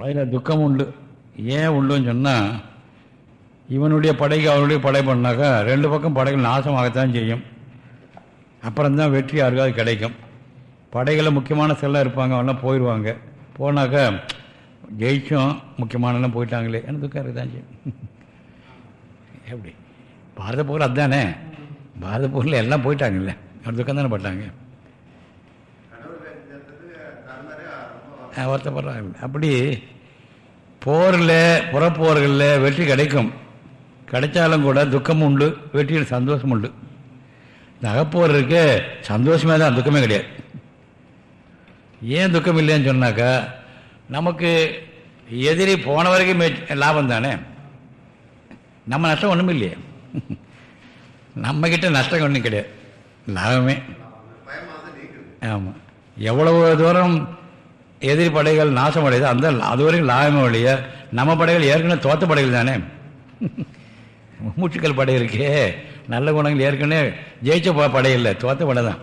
அதில் துக்கம் உண்டு. ஏன் உண்டுன்னு சொன்னால் இவனுடைய படைக்கு அவனுடைய படை பண்ணாக்கா ரெண்டு பக்கம் படைகள் நாசமாகத்தான் செய்யும். அப்புறம்தான் வெற்றி யாருக்காவது கிடைக்கும். படைகளில் முக்கியமான செல்லாம் இருப்பாங்க அவெல்லாம் போயிடுவாங்க போனாக்கா ஜெயிச்சும் முக்கியமானலாம் போயிட்டாங்களே எனக்கு துக்கம் இருக்குதான் செய்யும். எப்படி? பாரத போர் அதுதானே பாரத போரில் எல்லாம் போயிட்டாங்கல்ல அவர் துக்கம் தானே பட்டாங்க? வருத்தப்படுறாங்க. அப்படி போரில் புறப்போர்களில் வெற்றி கிடைக்கும். கிடைச்சாலும் கூட துக்கம் உண்டு வெற்றியில் சந்தோஷம் உண்டு. இந்த அகப்போர் சந்தோஷமே தான் துக்கமே கிடையாது. ஏன் துக்கம் இல்லைன்னு சொன்னாக்கா நமக்கு எதிரி போன வரைக்கும் லாபம் தானே? நம்ம நஷ்டம் ஒன்றும் இல்லையே. நம்மக்கிட்ட நஷ்டம் ஒன்றும் கிடையாது. லாபமே. ஆமாம் எவ்வளவு தூரம் எதிரி படைகள் நாசம் அடையுது அந்த அது வரைக்கும் லாபமே வழிய நம்ம படைகள் ஏற்கனவே தோத்த படைகள் தானே? மூச்சுக்கள் படை இருக்கே. நல்ல குணங்கள் ஏற்கனவே ஜெயிச்ச படை இல்லை தோத்த படை தான்.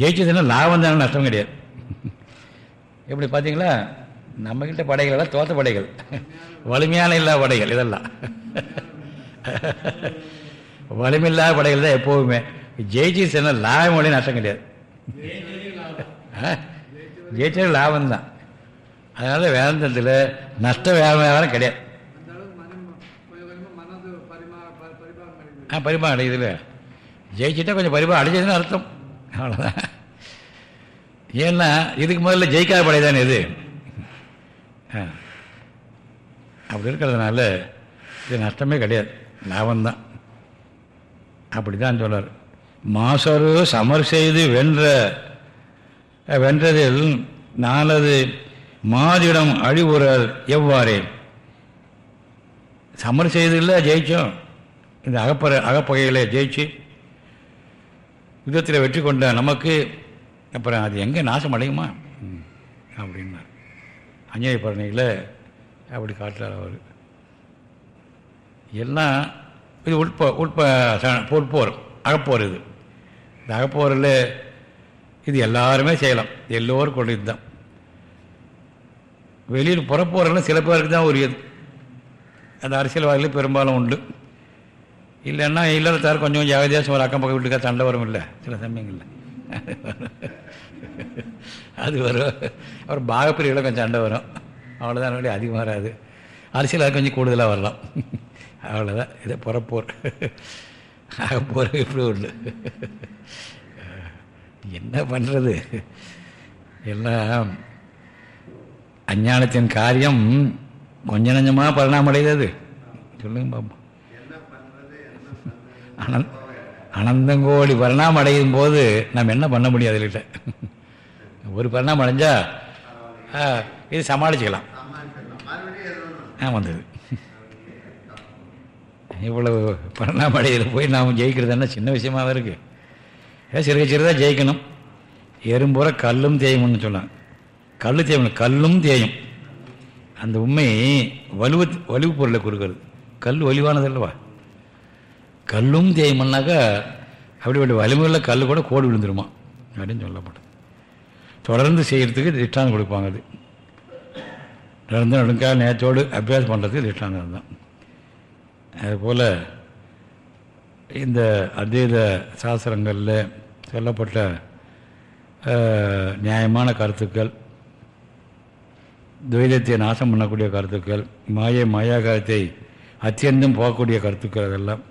ஜெயிச்சதுன்னா லாபம் தானே நஷ்டம் கிடையாது. எப்படி பார்த்தீங்களா? நம்மக்கிட்ட படைகள் எல்லாம் தோத்த படைகள். வலிமையான இல்லாத படைகள் இதெல்லாம். வலிமையில்லாத படைகள் தான் எப்போவுமே. ஜெயிச்சிச்சுன்னா லாபம் வழி நஷ்டம் கிடையாது. ஜெயிச்சது லாபம் தான். அதனால் வேதாந்தத்தில் நஷ்ட வியாபாரம் கிடையாது. ஆ பரிமாணம் அடையுதுல ஜெயிச்சுட்டா கொஞ்சம் பரிமாணம் அடைஞ்சதுன்னு அர்த்தம். அவ்வளோதான் ஏன்னா இதுக்கு முதல்ல ஜெயிக்காத படை தானே இது. அப்படி இருக்கிறதுனால இது நஷ்டமே கிடையாது. லாபம்தான் அப்படி தான் சொல்கிறார் மாசரு சமர் செய்து வென்ற வென்றதில் நாலது மாதிடம் அழிவுறல் எவ்வாறே? சமர் செய்தில்ல ஜெயிச்சோம். இந்த அகப்பற அகப்பகைகளை ஜெயிச்சு யுத்தத்தில் வெற்றி கொண்ட நமக்கு அப்புறம் அது எங்கே நாசம் அடையுமா? அப்படின்னார். அஞ்சய பரணியில் அப்படி காட்டுறார் அவர். எல்லாம் இது உட்ப உட்ப உட்போர் அகப்போர் இது. இந்த அகப்போரில் இது எல்லாருமே செய்யலாம். எல்லோரும் கொண்டு தான் வெளியில் புறப்போரெல்லாம் சில பேருக்கு தான் உரியது. அந்த அரசியல்வாதிகள் பெரும்பாலும் உண்டு. இல்லைன்னா இல்லறத்தார் கொஞ்சம் கொஞ்சம் ஏகதேசம் ஒரு அக்கம் பக்கம் வீட்டுக்காக சண்டை வரும் இல்லை. சில சமயங்களில். அது வரும் அப்புறம் பாகப்பிரிவில் கொஞ்சம் சண்டை வரும். அவ்வளோதான் வழி அதிகம் வராது. அரசியல் அது கொஞ்சம் கூடுதலாக வரலாம். அவ்வளோதான் இதை புறப்போர். அகப்போர் இப்படி உண்டு? என்ன பண்ணுறது எல்லாம் அஞ்ஞானத்தின் காரியம் கொஞ்ச நஞ்சமாக பரிணாமடைந்தது. சொல்லுங்க பாப்போம் அனந்தங்கோடி பரிணாமம் அடையும் போது நம்ம என்ன பண்ண முடியாது இல்லை ஒரு பரிணாமம் அடைஞ்சா இது சமாளிச்சுக்கலாம். ஆ வந்தது. இவ்வளவு பரிணாம அடையில் போய் நாம் ஜெயிக்கிறதுன்னா சின்ன விஷயமாக இருக்குது சிறுக சிறுதாக ஜெயிக்கணும். எறும்புற கல்லும் தேயும்னு சொல்லலாம் கல் தேயும் கல்லும் தேயும். அந்த உண்மை வலுவ வலிவு பொருளை கொடுக்கறது. கல் வலிவானது அல்லவா? கல்லும் தேயும்னாக்கா அப்படி வலிமையில் கல் கூட கோடு விழுந்துருமா? அப்படின்னு சொல்லப்படும் தொடர்ந்து செய்கிறதுக்கு திஷ்டாந்தம் கொடுப்பாங்க அது. தொடர்ந்து நடுங்கால் நேற்றோடு அபியாசம் பண்ணுறதுக்கு திஷ்டாந்தம் தான் அதுபோல் இந்த அத்வைத சாஸ்திரங்களில் சொல்லப்பட்ட நியாயமான கருத்துக்கள் துவைதத்தை நாசம் பண்ணக்கூடிய கருத்துக்கள் மாய மாயாகாரத்தை அத்தியந்தம் போகக்கூடிய கருத்துக்கள் அதெல்லாம்.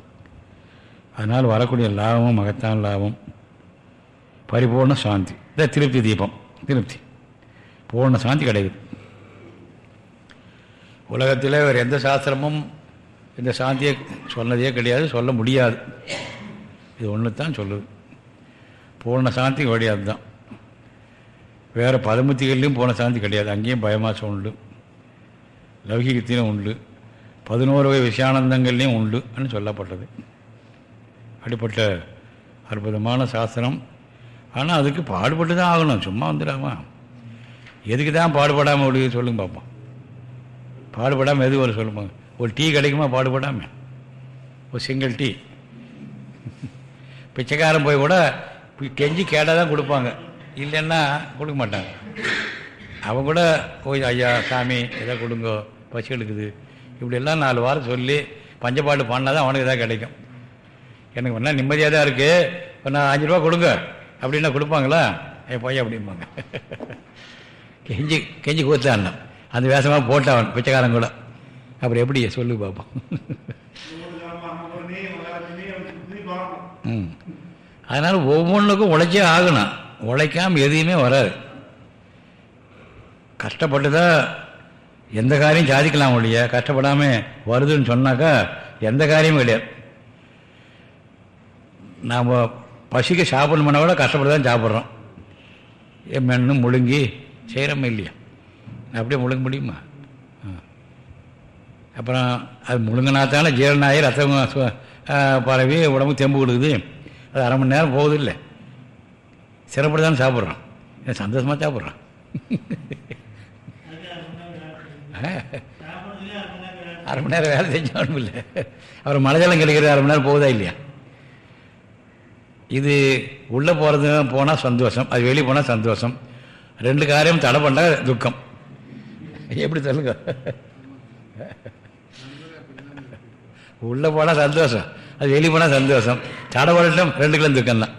அதனால் வரக்கூடிய லாபமும் மகத்தான லாபம். பரிபூர்ண சாந்தி. இந்த திருப்தி தீபம். திருப்தி. பூர்ண சாந்தி கிடையாது உலகத்தில் வேறு எந்த சாஸ்திரமும் இந்த சாந்தியை சொன்னதே கிடையாது சொல்ல முடியாது. இது ஒன்று தான் சொல்லுது. பூர்ண சாந்தி கிடையாது தான் வேறு பதமுத்திகள்லையும் பூர்ண சாந்தி கிடையாது. அங்கேயும் பயமாசம் உண்டு. லௌகிகத்திலும் உண்டு. பதினோரு வகை விஷயானந்தங்கள்லேயும் உண்டுன்னு சொல்லப்பட்டது. அப்படிப்பட்ட அற்புதமான சாஸ்திரம். ஆனால் அதுக்கு பாடுபட்டு தான் ஆகணும். சும்மா வந்துடாமா? எதுக்கு தான் பாடுபடாமல் விடுது சொல்லுங்க பார்ப்போம் பாடுபடாமல் எது வரும் சொல்லுங்க. ஒரு டீ கிடைக்குமா பாடுபடாமல் ஒரு சிங்கிள் டீ. பிச்சைக்காரன் போய் கூட கெஞ்சி கேட்டால் தான் கொடுப்பாங்க. இல்லைன்னா கொடுக்க மாட்டாங்க. அவன் கூட போய் ஐயா சாமி எதை கொடுங்கோ பசி எடுக்குது. இப்படியெல்லாம் நாலு வாரம் சொல்லி பஞ்சப்பாட்டு பண்ணால் தான் அவனுக்கு எதாவது கிடைக்கும். எனக்கு ஒன்றா நிம்மதியாக தான் இருக்குது இப்போ நான் அஞ்சு ரூபா கொடுங்க. அப்படின்னா கொடுப்பாங்களா? என் பையன் அப்படிம்பாங்க. கெஞ்சி கெஞ்சி கூத்தான் அந்த வேஷமாக போட்டான் பிச்சைக்காரன் கூட. அப்புறம் எப்படி சொல்லு பார்ப்போம் ம். அதனால் ஒவ்வொன்றுக்கும் உழைச்சே ஆகணும். உழைக்காமல் எதையுமே வராது. கஷ்டப்பட்டு தான் எந்த காரியம் சாதிக்கலாம் ஒழிய கஷ்டப்படாமல் வருதுன்னு சொன்னாக்கா எந்த காரியமும் கிடையாது. நாம் பசிக்கு சாப்பிடணும்னா கூட கஷ்டப்பட்டு தான் சாப்பிட்றோம் மென்னு முழுங்கி செய்கிறோமே இல்லையா? அப்படியே முழுங்க முடியுமா? அப்புறம் அது முழுங்கினாத்தானே ஜீரணாகி ரத்தம் பரவி உடம்பு தெம்பு கொடுக்குது. அது அரை மணி நேரம் போகுது இல்லை. சிறப்பட்டு தானே சாப்பிட்றோம். ஏன் சந்தோஷமாக சாப்பிட்றோம். அரை மணி நேரம் வேலை செஞ்சாலும் இல்லை. அப்புறம் மலைஜலம் கிடைக்கிறது அரை மணி நேரம் போகுதா இல்லையா? இது உள்ளே போகிறது போனால் சந்தோஷம் அது வெளியே போனால் சந்தோஷம். ரெண்டு காரியம் தடை பண்ணால் துக்கம். எப்படி சொல்லுங்க? உள்ளே போனால் சந்தோஷம். அது வெளியே போனால் சந்தோஷம். தடை பண்ணட்டும் ரெண்டு கிலோ துக்கம்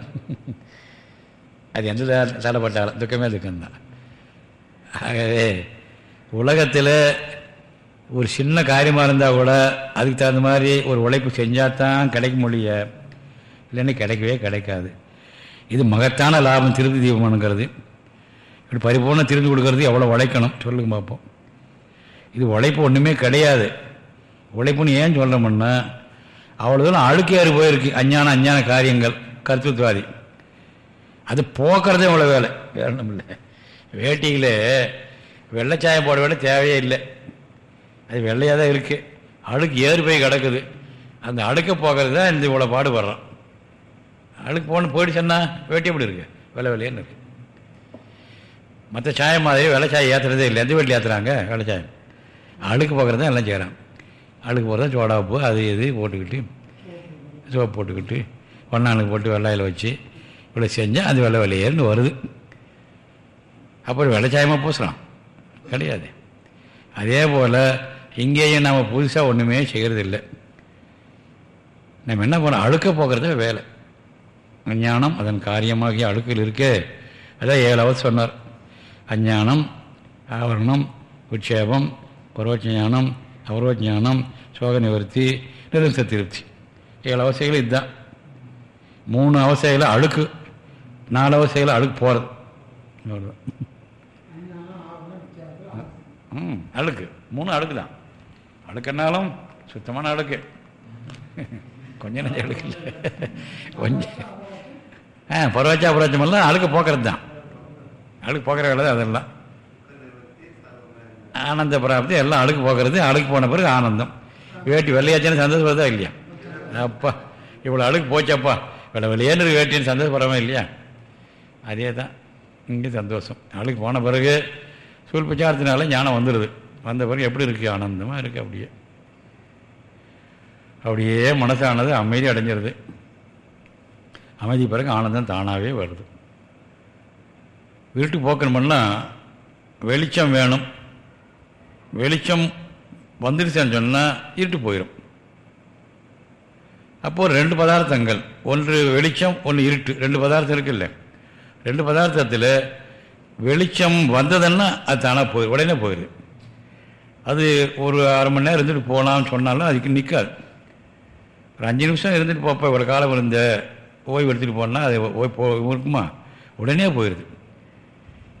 அது எந்த த- தடைப்பட்டாலும் துக்கமே துக்கம்தான். ஆகவே உலகத்தில் ஒரு சின்ன காரியமாக இருந்தால் கூட அதுக்கு தகுந்த மாதிரி ஒரு உழைப்பு செஞ்சால் தான் கிடைக்க முடிய இல்லைன்னா கிடைக்கவே கிடைக்காது. இது மகத்தான லாபம் திருப்தி தீபமானுங்கிறது. இப்படி பரிபூர்ணம் திருப்பி கொடுக்கறது எவ்வளோ உழைக்கணும்? சொல்லுங்க பார்ப்போம் இது உழைப்பு ஒன்றுமே கிடையாது. உழைப்புன்னு ஏன் சொல்கிறோம்னா அவ்வளோ தூரம் அழுக்கேறி போயிருக்கு. அஞ்ஞான அஞ்ஞான காரியங்கள் கருத்துவாதி அது போக்குறதே இவ்வளோ வேலை. வேற ஒன்றும் இல்லை. வேட்டியில் வெள்ளைச்சாயம் போட வேண்டிய தேவையே இல்லை. அது வெள்ளையாக தான் இருக்குது அழுக்கு ஏறு போய் கிடக்குது. அந்த அழுக்க போக்குறது தான் இந்த இவ்வளோ பாடுபடுறோம். அழுக்கு போன போயிடுச்சுன்னா வேட்டி எப்படி இருக்கு? வெள்ளை வெள்ளையன்னு இருக்கு. மற்ற சாயம் மாதிரி வெள்ளை சாயம் ஏற்றுறதே இல்லை. எந்த வீட்டில் ஏற்றுறாங்க வெள்ளை சாயம் அழுக்கு போக்குறது தான் எல்லாம் செய்கிறான் அழுக்கு போகிறது சோடாப்பு அது இது போட்டுக்கிட்டு சோப்பு போட்டுக்கிட்டு ஒன்னாளுக்கு போட்டு வெள்ளாயில் வச்சு இவ்வளோ செஞ்சால் அது வெள்ளை வெள்ளையேன்னு வருது. அப்புறம் வெள்ளைச்சாயமாக பூசலாம். கிடையாது. அதே போல் இங்கேயும் நம்ம புதுசாக ஒன்றுமே செய்கிறதில்லை நம்ம என்ன பண்ணோம் அழுக்க போக்குறத வேலை. அஞ்ஞானம் அதன் காரியமாகிய அழுக்கில் இருக்கே. அதான் ஏழாவது சொன்னார். அஞ்ஞானம் ஆவரணம் உட்சேபம் பரோட்சஞானம் அவரோஜானம் சோக நிவர்த்தி நிருத்த திருப்தி. ஏழு அவசைகள் இதுதான். மூணு அவசையில் அழுக்கு நாலு அவசையில் அழுக்கு போகிறது ம் அழுக்கு. மூணு அழுக்கு தான் அழுக்குனாலும் சுத்தமான அழுக்கு. கொஞ்ச நஞ்சம் அழுக்கு இல்லை. கொஞ்சம் ஆ பரவாச்சா பரவாச்சமெல்லாம் அழுக்கு போக்குறது தான் அழுக்கு போக்குற வேலை தான் அதெல்லாம். ஆனந்த பிராப்தி எல்லாம் அழுக்கு போகிறது அழுக்கு போன பிறகு ஆனந்தம். வேட்டி வெள்ளையாச்சான சந்தோஷப்படுறதா இல்லையா? அப்பா இவ்வளோ அழுக்கு போச்சப்பா. இவ்வளோ வெளியேன்னு வேட்டின்னு சந்தோஷப்படுறவன் இல்லையா? அதே தான் இங்கே சந்தோஷம். அழுக்கு போன பிறகு சூழ் பிரச்சாரத்தினால ஞானம் வந்துடுது வந்த பிறகு எப்படி இருக்குது ஆனந்தமாக இருக்குது அப்படியே. அப்படியே மனசானது அமைதி அடைஞ்சிருது. அமைதி பிறகு ஆனந்தம் தானாகவே வருது. வீட்டுக்கு போக்கணும்னா வெளிச்சம் வேணும். வெளிச்சம் வந்துருச்சேன்னு சொன்னால் இருட்டு போயிடும் அப்போது ரெண்டு பதார்த்தங்கள் ஒன்று வெளிச்சம் ஒன்று இருட்டு. ரெண்டு பதார்த்தம் இருக்குல்ல ரெண்டு பதார்த்தத்தில் வெளிச்சம் வந்ததுன்னா அது தானாக போயிடும் உடனே போயிடுது அது ஒரு அரை மணி நேரம் இருந்துட்டு போகலாம்னு சொன்னாலும் அதுக்கு நிற்காது ஒரு அஞ்சு நிமிஷம் இருந்துட்டு போப்போ இவ்வளோ காலம் இருந்த ஓய்வு எடுத்துகிட்டு போனால் அது ஓய் போ இருக்குமா? உடனே போயிடுது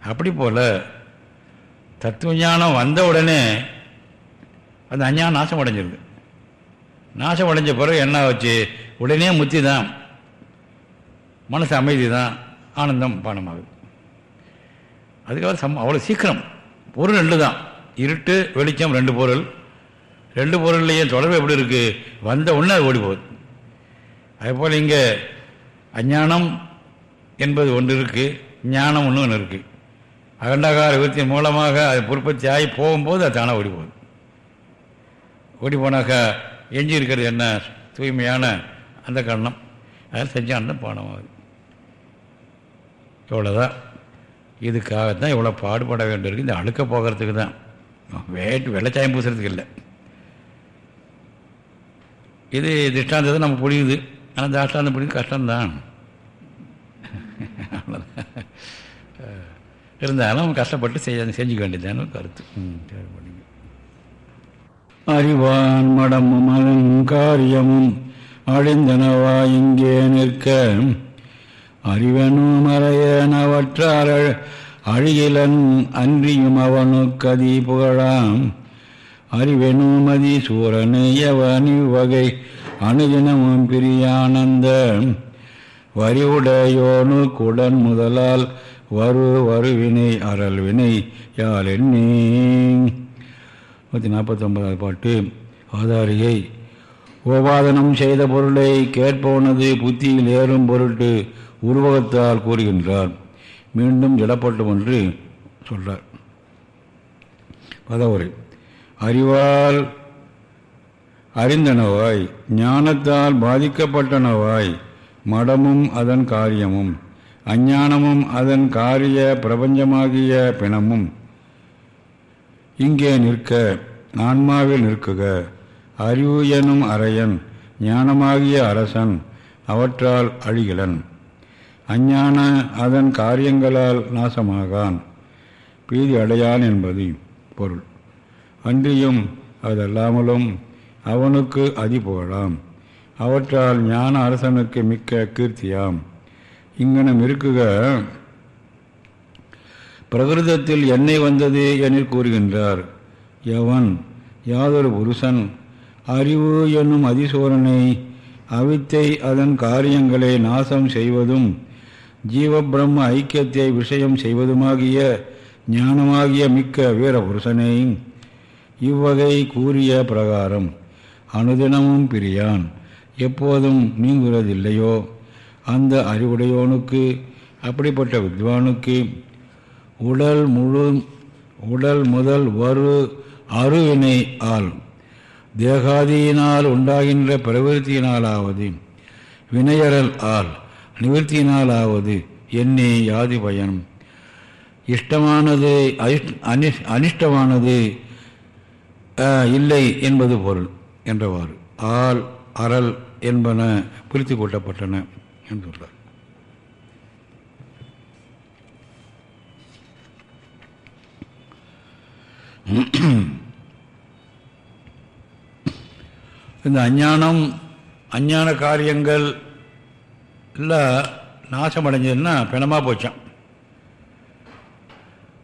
அப்படி போல் தத்துவ ஞானம் வந்த உடனே அந்த அஞ்ஞானம் நாசம் அடைஞ்சிருது நாசம் அடைஞ்ச பிறகு என்ன ஆச்சு? உடனே முத்தி தான் மனசு அமைதி தான் ஆனந்தம் பானமாகுது. அதுக்காக சம் அவ்வளோ சீக்கிரம். பொருள் ரெண்டு தான் இருட்டு வெளிச்சம் ரெண்டு பொருள். ரெண்டு பொருள்லேயே தொடர்பு எப்படி இருக்குது வந்த உடனே அது ஓடி போகுது. அதே போல் இங்கே அஞ்ஞானம் என்பது ஒன்று இருக்குது ஞானம் ஒன்று ஒன்று இருக்குது அகண்டாகார விருத்தின் மூலமாக அது உற்பத்தி ஆகி போகும்போது அது தானாக ஓடி போகுது. ஓடி போனாக்கா எஞ்சி இருக்கிறது என்ன? தூய்மையான அந்த கண்ணம். அதில் செஞ்சாண்டம் பானமாகுது இவ்வளோதான் இதுக்காகத்தான் இவ்வளோ பாடுபட வேண்டியிருக்கு இந்த அழுக்க போகிறதுக்கு தான். வேட்டு வெள்ளச்சாயம் பூசுறதுக்கு இல்லை. இது திஷ்டாந்தத்தை நம்ம புரியுது. ஆனால் தாஷ்டாந்தம் புரியுது கஷ்டம்தான். அவ்வளோதான் இருந்தாலும் கஷ்டப்பட்டு செய்ய செஞ்சுக்க வேண்டியதான கருத்து. அறிவான் மடமும் அலங்காரியமும் அழிந்தனவா இங்கே நிற்க. அறிவனும் மறையனவற்றால் அழிகிலன் அன்றியும் அவனுக்கதி புகழாம். அறிவெனும் மதி சூரனையவனி வகை அணுதினமும் பிரியானந்த வரிவுடையோனு குடன் முதலால் வரு வருவினை அறல் வினை யால் எண்ணி நூற்றி நாற்பத்தொன்பதாவது பாட்டு. ஆதாரியை ஓபாதனம் செய்த பொருளை கேட்பவனது புத்தியில் ஏறும் பொருட்டு உருவகத்தால் கூறுகின்றார். மீண்டும் இடப்பட்டும் என்று சொல்றார். பதவுரை. அறிவால் அறிந்தனவாய் ஞானத்தால் பாதிக்கப்பட்டனவாய் மடமும் அதன் காரியமும். அஞ்ஞானமும் அதன் காரிய பிரபஞ்சமாகிய பிணமும். இங்கே நிற்க ஆன்மாவில் நிற்குக. அறிவு எனும் அரையன் ஞானமாகிய அரசன் அவற்றால் அழிகளன் அஞ்ஞான அதன் காரியங்களால் நாசமாகான். பீதி அடையான் என்பது பொருள். அன்றியும் அதல்லாமலும் அவனுக்கு அதிபுகழாம். அவற்றால் ஞான அரசனுக்கு மிக்க கீர்த்தியாம். இங்கனம் இருக்குக. பிரகிருதத்தில் எண்ணெய் வந்தது என கூறுகின்றார். எவன் யாதொரு புருஷன் அறிவு என்னும் அதிசோரனை அவித்தை அதன் காரியங்களை நாசம் செய்வதும் ஜீவபிரம்ம ஐக்கியத்தை விஷயம் செய்வதுமாகிய ஞானமாகிய மிக்க வீரபுருஷனை இவ்வகை கூறிய பிரகாரம் அனுதினமும் பிரியான் எப்போதும் நீங்குவதில்லையோ அந்த அறிவுடையோனுக்கு அப்படிப்பட்ட வித்வானுக்கு உடல் முழு உடல் முதல் வரு அருவினை ஆள். தேகாதியினால் உண்டாகின்ற பிரவிற்த்தியினாலாவது வினையறல் ஆள் நிவர்த்தியினாலாவது எண்ணி யாதி பயன். இஷ்டமானது அனிஷ் அனிஷ்டமானது இல்லை என்பது பொருள் என்றவாறு. ஆள் அறல் என்பன பிரித்து கூட்டப்பட்டன என்று இந்த அஞ்ஞானம் அஞ்ஞான காரியங்கள் எல்லாம் நாசமடைஞ்சதுன்னா பிணமாக போச்சான்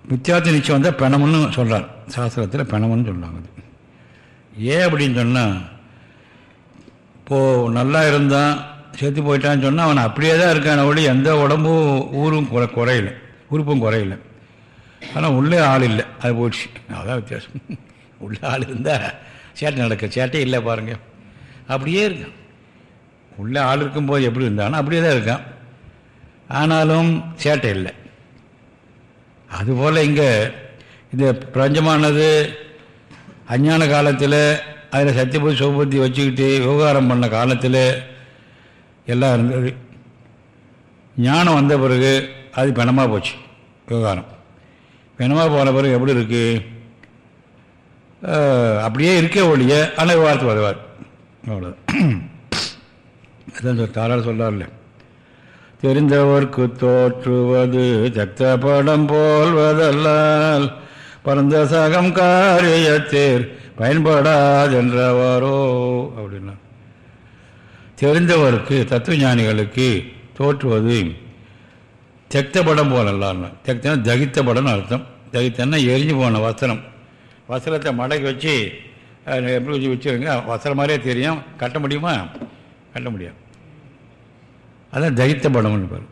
மித்தியார்த்த நிச்சயம் வந்தால் பிணம்னு சொல்கிறார் சாஸ்திரத்தில் பிணம்னு சொல்கிறாங்க அது. ஏன் அப்படின்னு சொன்னால் இப்போது நல்லா இருந்தால் செத்து போயிட்டான்னு சொன்னால் அவன் அப்படியே தான் இருக்கான ஒளி எந்த உடம்பும் ஊரும் குறை குறையில. உறுப்பும் குறையில. ஆனால் உள்ளே ஆள் இல்லை. அது போயிடுச்சு. அதான் வித்தியாசம். உள்ளே ஆள் இருந்தால் சேட்டை நடக்க சேட்டை இல்லை பாருங்கள் அப்படியே இருக்கான். உள்ளே ஆள் இருக்கும்போது எப்படி இருந்தானோ அப்படியே தான் இருக்கான். ஆனாலும் சேட்டை இல்லை. அதுபோல் இங்கே இந்த பிரபஞ்சமானது அஞ்ஞான காலத்தில் அதில் சத்தியபுத்தி சிவபுத்தி வச்சுக்கிட்டு விவகாரம் பண்ண காலத்தில் எல்லாம் இருந்தது ஞானம் வந்த பிறகு அது பிணமாக போச்சு விவகாரம். பிணமாக போன பிறகு எப்படி இருக்கு? அப்படியே இருக்கே ஒழிய ஆனால் விவகாரத்து வருவார். அவ்வளோதான் அதான் தாராள சொல்கிறார்ல தெரிந்தவர்க்கு தோற்றுவது தக்த படம் போல்வதல்லால் பரந்த சகம் காரியத்தேர் பயன்படாதென்றவாரோ அப்படின்னா. தெரிந்தவருக்கு தத்துவ ஞானிகளுக்கு தோற்றுவது தெக்த படம் போலல்லான்னு தெக்தனா தகித்த படம்னு அர்த்தம். தகித்தன்னா எரிஞ்சு போன வஸ்திரம் வஸ்திரத்தை மடக்கி வச்சு எப்படி வச்சு வச்சுருங்க? வஸ்திரம் மாதிரியே தெரியும். கட்ட முடியுமா? கட்ட முடியாது. அதான் தகித்த படம்னு பேர்.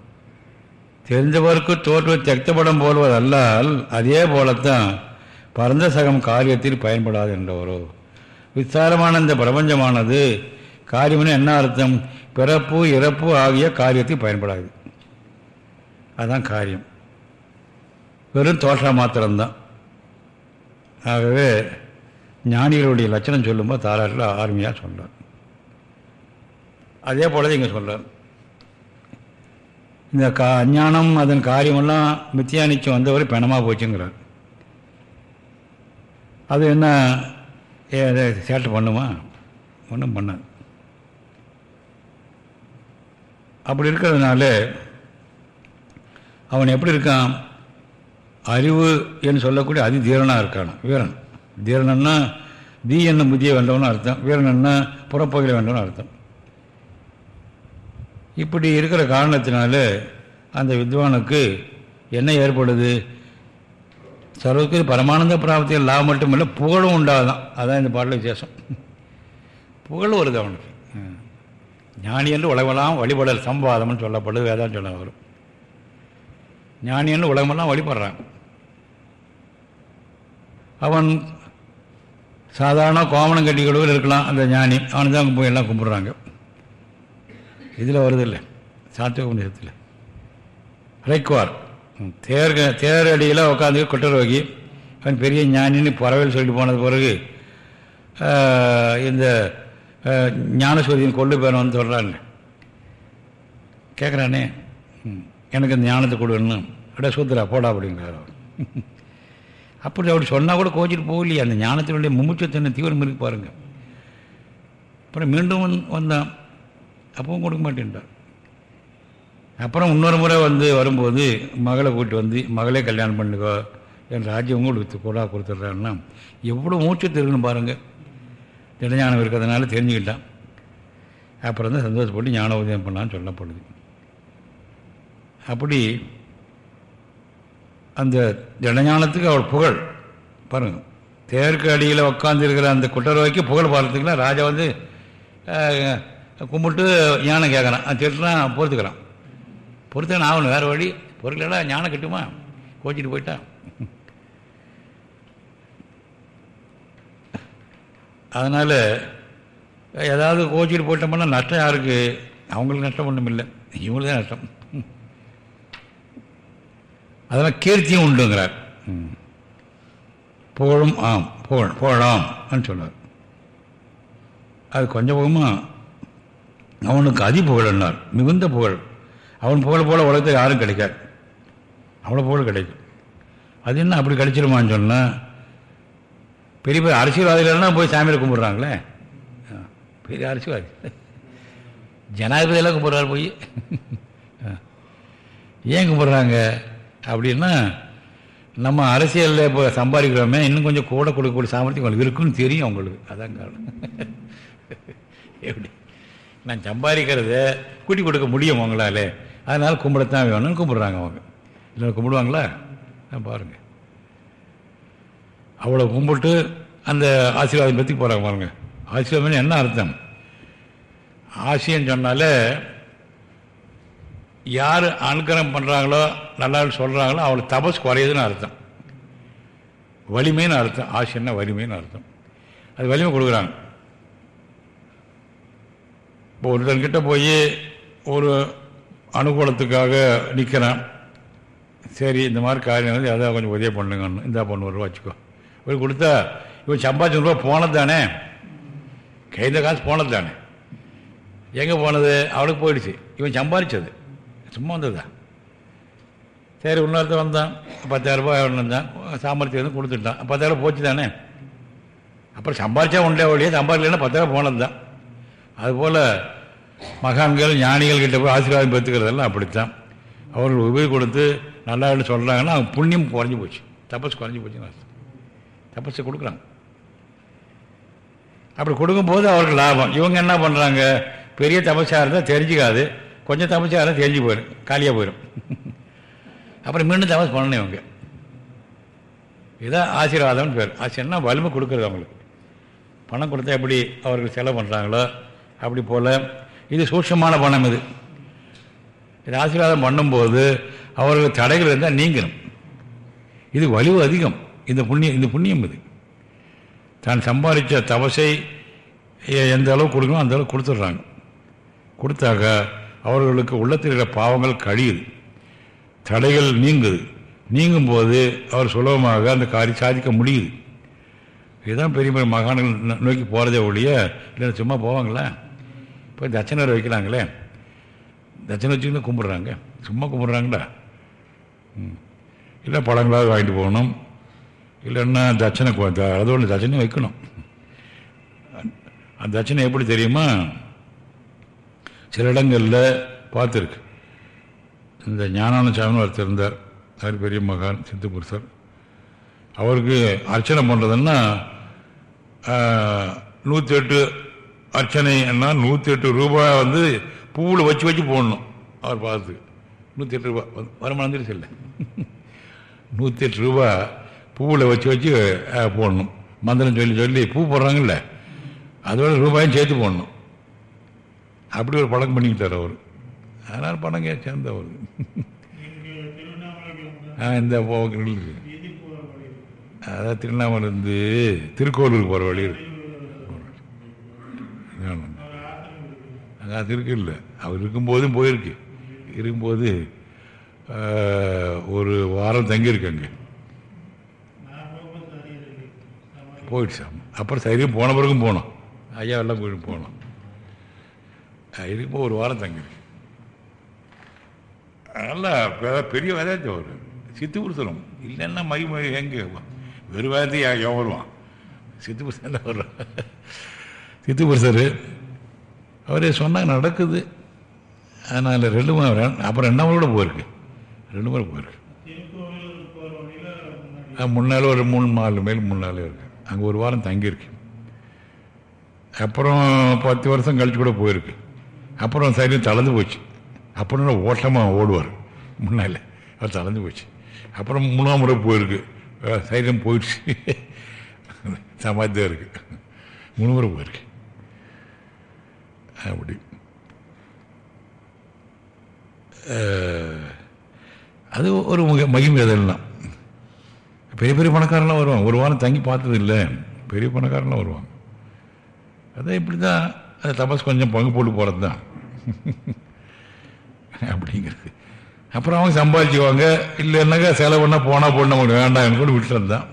தெரிந்தவருக்கு தோற்றுவது தெக்த படம் போல்வதல்லால் அதே போலத்தான் பரந்த சகம் காரியத்தில் பயன்படாது என்றவரோ. விசாரமான இந்த பிரபஞ்சமானது காரியம்னு என்ன அர்த்தம்? பிறப்பு இறப்பு ஆகிய காரியத்துக்கு பயன்படாது. அதுதான் காரியம். வெறும் தோஷா மாத்திரம்தான். ஆகவே ஞானிகளுடைய லட்சணம் சொல்லும்போது தாராட்டில் ஆர்மையாக சொல்கிறார் அதே போல இங்கே சொல்கிறார் இந்த கா அஞ்ஞானம் அதன் காரியமெல்லாம் மித்தியானிச்சு வந்தவரை பிணமாக போச்சுங்கிறார். அது என்ன ஏ, சேட்டு சேட்டை பண்ணுமா? ஒன்றும் பண்ணாது. அப்படி இருக்கிறதுனால அவன் எப்படி இருக்கான்? அறிவு என்று சொல்லக்கூடிய அதி தீரனாக இருக்கான். வீரன். தீரனன்னா தீ என்ன புத்தியை வேண்டவனு அர்த்தம். வீரனன்னா புறப்பகுதியில் வேண்டவனு அர்த்தம். இப்படி இருக்கிற காரணத்தினால அந்த வித்வானுக்கு என்ன ஏற்படுது? சர்வக்கு பரமானந்த பிராப்தியில் லாபம் மட்டுமில்லை புகழும் உண்டாதான். அதான் இந்த பாடல விசேஷம். புகழ் வருது அவனுக்கு. ஞானி என்று உலகமெல்லாம் வழிபடல் சம்பாதம்னு சொல்லப்படுது வேதாந்தம் சொல்ல வரும். ஞானி என்று உலகமெல்லாம் வழிபடுறான். அவன் சாதாரண கோமணம் கட்டி கொடுவில் இருக்கலாம் அந்த ஞானி. அவனுக்கு தான் போய் எல்லாம் கும்பிட்றாங்க. இதில் வருதில்லை இல்லை. சாத்துவ புண்ணியத்தில் ரைக்குவார் தேர் அடியில் உட்காந்து குற்றரோகி அவன் பெரிய ஞானின்னு பறவையில் சொல்லிட்டு போனது பிறகு இந்த ஞானசூரியன் கொண்டு போயணும்னு சொல்கிறாள் கேட்குறானே எனக்கு இந்த ஞானத்தை கொடுன்னு அட சூத்திரா போடா அப்படிங்கிறார் அப்படி அப்படி சொன்னால் கூட கோச்சிட்டு போகலையே அந்த ஞானத்தினுடைய மும்முச்சத்தன்மை தீவிரம் இருக்கு பாருங்க அப்புறம் மீண்டும் வந்தான் அப்பவும் கொடுக்க மாட்டேன்ட்டார் அப்புறம் இன்னொரு முறை வந்து வரும்போது மகளை கூட்டி வந்து மகளே கல்யாணம் பண்ணுக்கோ என் ராஜ்யம் உங்களுக்கு கூட கொடுத்துட்றாருன்னா எவ்வளோ மூச்சத்து இருக்குன்னு பாருங்கள் திடஞானம் இருக்கிறதுனால தெரிஞ்சுக்கிட்டான். அப்புறம் தான் சந்தோஷப்பட்டு ஞான உதயம் பண்ணலான்னு சொல்லப்படுது. அப்படி அந்த திடஞானத்துக்கு அவள் புகழ். பாருங்க தேருக்கு அடியில் உட்காந்துருக்கிற அந்த குட்டரவைக்கு புகழ் பாடுறதுக்குலாம் ராஜா வந்து கும்பிட்டு ஞானம் கேட்குறான். அது திட்டுறான் பொறுத்துக்கிறான். பொறுத்தவன் ஆகணும் வேறு வழி. பொருளெல்லாம் ஞானம் கிட்டுமா? கோச்சிட்டு போயிட்டான் அதனால் ஏதாவது கோச்சிட்டு போயிட்டோம்னா நஷ்டம் யாருக்கு? அவங்களுக்கு நஷ்டம் ஒன்றும் இல்லை. இவங்களுக்கு தான் நஷ்டம். அதெல்லாம் கீர்த்தியும் உண்டுங்கிறார். புகழும் ஆம் புகழ் புகழாம் சொன்னார். அது கொஞ்சம் கொஞ்சமாக அவனுக்கு அதி புகழ்னார் மிகுந்த புகழ். அவன் புகழ் போல உலகத்தில் யாரும் கிடைக்காது. அவ்வளோ புகழ் கிடைக்கும். அது என்ன அப்படி கிடைச்சிருமான்னு சொன்னால் பெரிய பெரிய அரசியல்வாதிகள்லாம் போய் சாமியில் கும்பிட்றாங்களே? ஆ, பெரிய அரசியல்வாதி. ஜனாதிபதியெல்லாம் கும்பிட்றாரு போய். ஆ. ஏன் கும்பிட்றாங்க? அப்படின்னா நம்ம அரசியலில் இப்போ சம்பாதிக்கிறோமே இன்னும் கொஞ்சம் கூட கொடுக்கக்கூடிய சாமர்த்தியம் உங்களுக்கு இருக்குன்னு தெரியும் அவங்களுக்கு அதான் காரணம். எப்படி? நான் சம்பாதிக்கிறத கூட்டி கொடுக்க முடியும் அவங்களால அதனால் கும்பிடத்தான் வேணும்னு கும்பிட்றாங்க அவங்க. இல்லை கும்பிடுவாங்களா? ஆ, அவ்வளோ கும்பிட்டு அந்த ஆசீர்வாதம் பற்றி போகிறாங்க பாருங்க. ஆசீர்வாதம் என்ன அர்த்தம்? ஆசியன்னு சொன்னாலே யார் அனுக்கிரகம் பண்ணுறாங்களோ நல்லா சொல்கிறாங்களோ அவளுக்கு தபஸ் குறையுதுன்னு அர்த்தம். வலிமைன்னு அர்த்தம். ஆசைன்னா வலிமைன்னு அர்த்தம்? அது வலிமை கொடுக்குறாங்க. இப்போ ஒருத்தன்கிட்ட போய் ஒரு அனுகூலத்துக்காக நிற்கிறான் சரி இந்த மாதிரி காரியம் வந்து எதாவது கொஞ்சம் உதவி பண்ணுங்கன்னு. இந்தா பண்ணுவோம் வச்சுக்கோ. இவர் கொடுத்தா இவன் சம்பாதிச்சு ரூபா போனது தானே? கைந்த காசு போனது தானே? எங்கே போனது? அவளுக்கு போயிடுச்சு. இவன் சம்பாதிச்சது. சும்மா வந்ததா? சரி இன்னொருத்த வந்தான். பத்தாயிரம் ரூபாய் சாமர்த்தியம் வந்து கொடுத்துட்டான். பத்தாயிரம் போச்சு தானே? அப்புறம் சம்பாரிச்சா உண்டே ஒழிய சம்பாதிக்கலன்னா பத்தாயிரம் போனது தான். அதுபோல் மகான்கள் ஞானிகள் கிட்ட போய் ஆசீர்வாதம் பெற்றுக்கிறதெல்லாம் அப்படித்தான். அவர்கள் உபயோக கொடுத்து நல்லா சொல்கிறாங்கன்னா அவங்க புண்ணியம் குறைஞ்சி போச்சு. தபஸ் குறைஞ்சி போச்சுன்னு தபஸை கொடுக்குறாங்க. அப்படி கொடுக்கும்போது அவருக்கு லாபம். இவங்க என்ன பண்ணுறாங்க பெரிய தபஸாக இருந்தால் தெரிஞ்சுக்காது. கொஞ்சம் தபஸாக இருந்தால் தெரிஞ்சு போயிடும் காலியாக போயிடும் அப்புறம் மீண்டும் தபஸ் பண்ணணும் இவங்க. இதான் ஆசீர்வாதம்னு பேர். ஆசீர்னா வலிமை கொடுக்குறது அவங்களுக்கு? பணம் கொடுத்தா எப்படி அவர்கள் செலவு பண்ணுறாங்களோ அப்படி போல். இது சூட்சமான பணம் இது. இது ஆசீர்வாதம் பண்ணும்போது அவர்கள் தடைகள் இருந்தால் நீங்கணும். இது வலிவு அதிகம். இந்த புண்ணியம் இந்த புண்ணியம் இது. தான் சம்பாதிச்ச தவசை எந்த அளவு கொடுக்கணும் அந்த அளவு கொடுத்துட்றாங்க. கொடுத்தாக அவர்களுக்கு உள்ளத்தில் இருக்கிற பாவங்கள் கழியுது. தடைகள் நீங்குது. நீங்கும்போது அவர் சுலபமாக அந்த காரியம் சாதிக்க முடியுது. இதுதான் பெரிய பெரிய மகான்கள் நோக்கி போகிறதே ஒழிய இல்லை சும்மா போவாங்களா? இப்போ தட்சணர் வைக்கிறாங்களே தட்சணை வச்சுக்கிட்டு கும்பிட்றாங்க. சும்மா கும்பிட்றாங்கடா. இல்லை பழங்களாவது வாங்கிட்டு போகணும். இல்லைன்னா தட்சணை கொ- அதோட தட்சணை வைக்கணும். அந்த தட்சணை எப்படி தெரியுமா? சில இடங்களில் பார்த்துருக்கு. இந்த ஞானான சாமின்னு ஒருத்தர் இருந்தார். அவர் பெரிய மகான் சித்து புருஷர். அவருக்கு அர்ச்சனை பண்ணுறதுன்னா நூற்றி எட்டு அர்ச்சனைன்னா நூற்றி எட்டு ரூபாய் வந்து பூவில் வச்சு வச்சு போடணும். அவர் பார்த்து. நூற்றி எட்டு ரூபா வருமானம் தெரியும் இல்லை. நூற்றி எட்டு ரூபா பூவில் வச்சு வச்சு போடணும். மந்திரம் சொல்லி சொல்லி பூ போடுறாங்கல்ல அதோட ரூபாயும் சேர்த்து போடணும். அப்படி ஒரு பழக்கம் பண்ணிக்கிட்டார் அவர். அதனால் பணம் சேர்ந்த அவர் ஆ இந்த போக்கு அதான் திருவண்ணாமலேருந்து திருக்கோவிலுக்கு போகிற வழி இருக்கு. அங்கே அது இருக்கு இல்லை அவர் இருக்கும்போதும் போயிருக்கு. இருக்கும்போது ஒரு வாரம் தங்கியிருக்கு அங்கே போயிடுச்சு. அப்புறம் சரியும் போன பிறகும் போனோம். ஐயா எல்லாம் போயிட்டு போனோம். இருக்கும்போது ஒரு வாரம் தங்கியிருக்கு நல்லா பெரிய வேதாந்தி அவர் சித்து புருஷனும். இல்லைன்னா மகிமை எங்கே? வெறும் வேதாந்தி எவன் வருவான். சித்து புருஷன் தான் வருவான். சித்து புருஷர். அவரே சொன்னாங்க நடக்குது. அதனால் ரெண்டு மூணு அப்புறம் ரெண்டாம் கூட போயிருக்கு. ரெண்டு முறை போயிருக்கு. ஆ, முன்னால ஒரு மூணு நாலு மைல் முன்னாலே இருக்கு. அங்கே ஒரு வாரம் தங்கியிருக்கு அப்புறம் பத்து வருஷம் கழிச்சு கூட போயிருக்கு. அப்புறம் சரி தளர்ந்து போச்சு. அப்புறம் ஓட்டமாக ஓடுவார். முன்னால் அவர் தளர்ந்து போச்சு. அப்புறம் மூணாம் முறை போயிருக்கு. அஹ் போயிடுச்சு. சமாதியாக இருக்கு. மூணு முறை போயிருக்கு. அப்படி. அது ஒரு மிக மகிமை அதெல்லாம். பெரிய பெரிய பணக்காரெல்லாம் வருவாங்க ஒரு வாரம் தங்கி பார்த்தது இல்லை. பெரிய பணக்காரெல்லாம் வருவாங்க அதான் இப்படி தான் அது தபஸ் கொஞ்சம் பங்கு போட்டு போகிறது தான் அப்படிங்கிறது. அப்புறம் அவங்க சம்பாதிச்சுக்குவாங்க. இல்லைன்னாக்கா செலவு பண்ணால் போனால் போடணும் அவங்களுக்கு வேண்டாம்னு கூட விட்டுறது தான்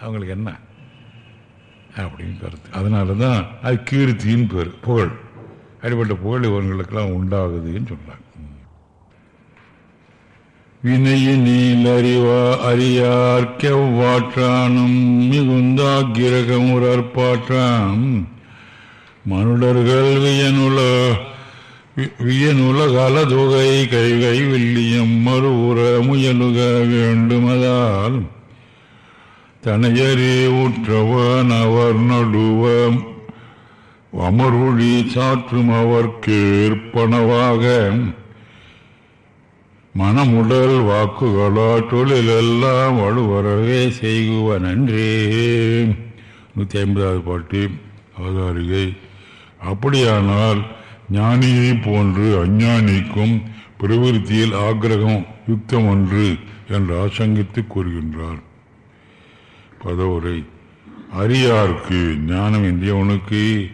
அவங்களுக்கு என்ன? அப்படின்னு கருத்து. அதனால தான் அது கீர்த்தின்னு பேர். புகழ். அடிப்பட்ட புகழ் இவங்களுக்கெல்லாம் உண்டாகுதுன்னு சொல்கிறாங்க வினையினில் அறிவா அறியார்க்கெவ்வாற்றானும் மிகுந்தாகிரகமுறற்பாற்றாம் மனுடர்கள் வியனுல வியனுலகல தொகை கைகை வில்லியம் மறுவுற முயலுக வேண்டுமதால். தனையரே உற்றவன் அவர் நடுவ அமர்வொழி சாற்றும் அவர்க்கேற்பனவாக மனமுடல் வாக்குகளோ தொழிலெல்லாம் வலுவரவே செய்குவனன்றே நூற்றி ஐம்பதாவது பாட்டு அவதாரிகை. அப்படியானால் ஞானியை போன்று அஞ்ஞானிக்கும் பிரவிற்த்தியில் ஆக்கிரகம் யுக்தம் ஒன்று என்று ஆசங்கித்து கூறுகின்றார். பதவுரை. அரியார்க்கு ஞானம் இந்தியவனுக்கு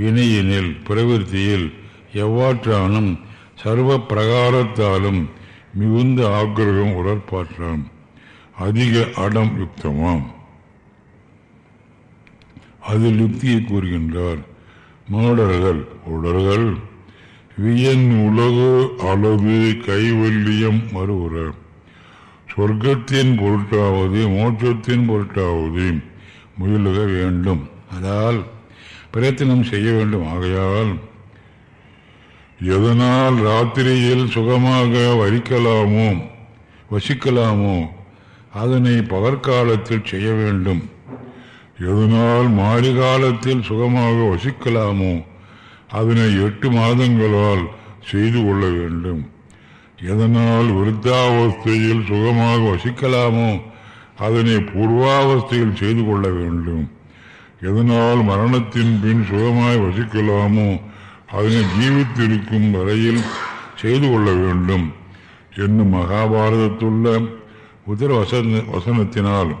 வினையினில் பிரவிற்த்தியில் எவ்வாற்றானும் சர்வ பிரகாரத்தாலும் மிகுந்த ஆக்கிரகம் உடற்பாற்றம். அதிக அடம் யுக்தமாம். அதில் யுக்தியை கூறுகின்றார். மாடர்கள் உடல்கள் வியன் உலகு அளவு கைவல்லியம் மறுவுற சொர்க்கத்தின் பொருட்டாவது மோட்சத்தின் பொருட்டாவது முயலுக வேண்டும். அதால் பிரயத்தனம் செய்ய வேண்டும். ஆகையால் எதனால் ராத்திரியில் சுகமாக வரிக்கலாமோ வசிக்கலாமோ அதனை பகற்காலத்தில் செய்ய வேண்டும். எதனால் மாறி காலத்தில் சுகமாக வசிக்கலாமோ அதனை எட்டு மாதங்களால் செய்து கொள்ள வேண்டும். எதனால் விருத்தாவஸ்தையில் சுகமாக வசிக்கலாமோ அதனை பூர்வாவஸ்தையில் செய்து கொள்ள வேண்டும். எதனால் மரணத்தின் பின் சுகமாய் வசிக்கலாமோ அதனை ஜீவித்திருக்கும் வரையில் செய்து கொள்ள வேண்டும் என்னும் மகாபாரதத்துள்ள உதர வசன வசனத்தினால்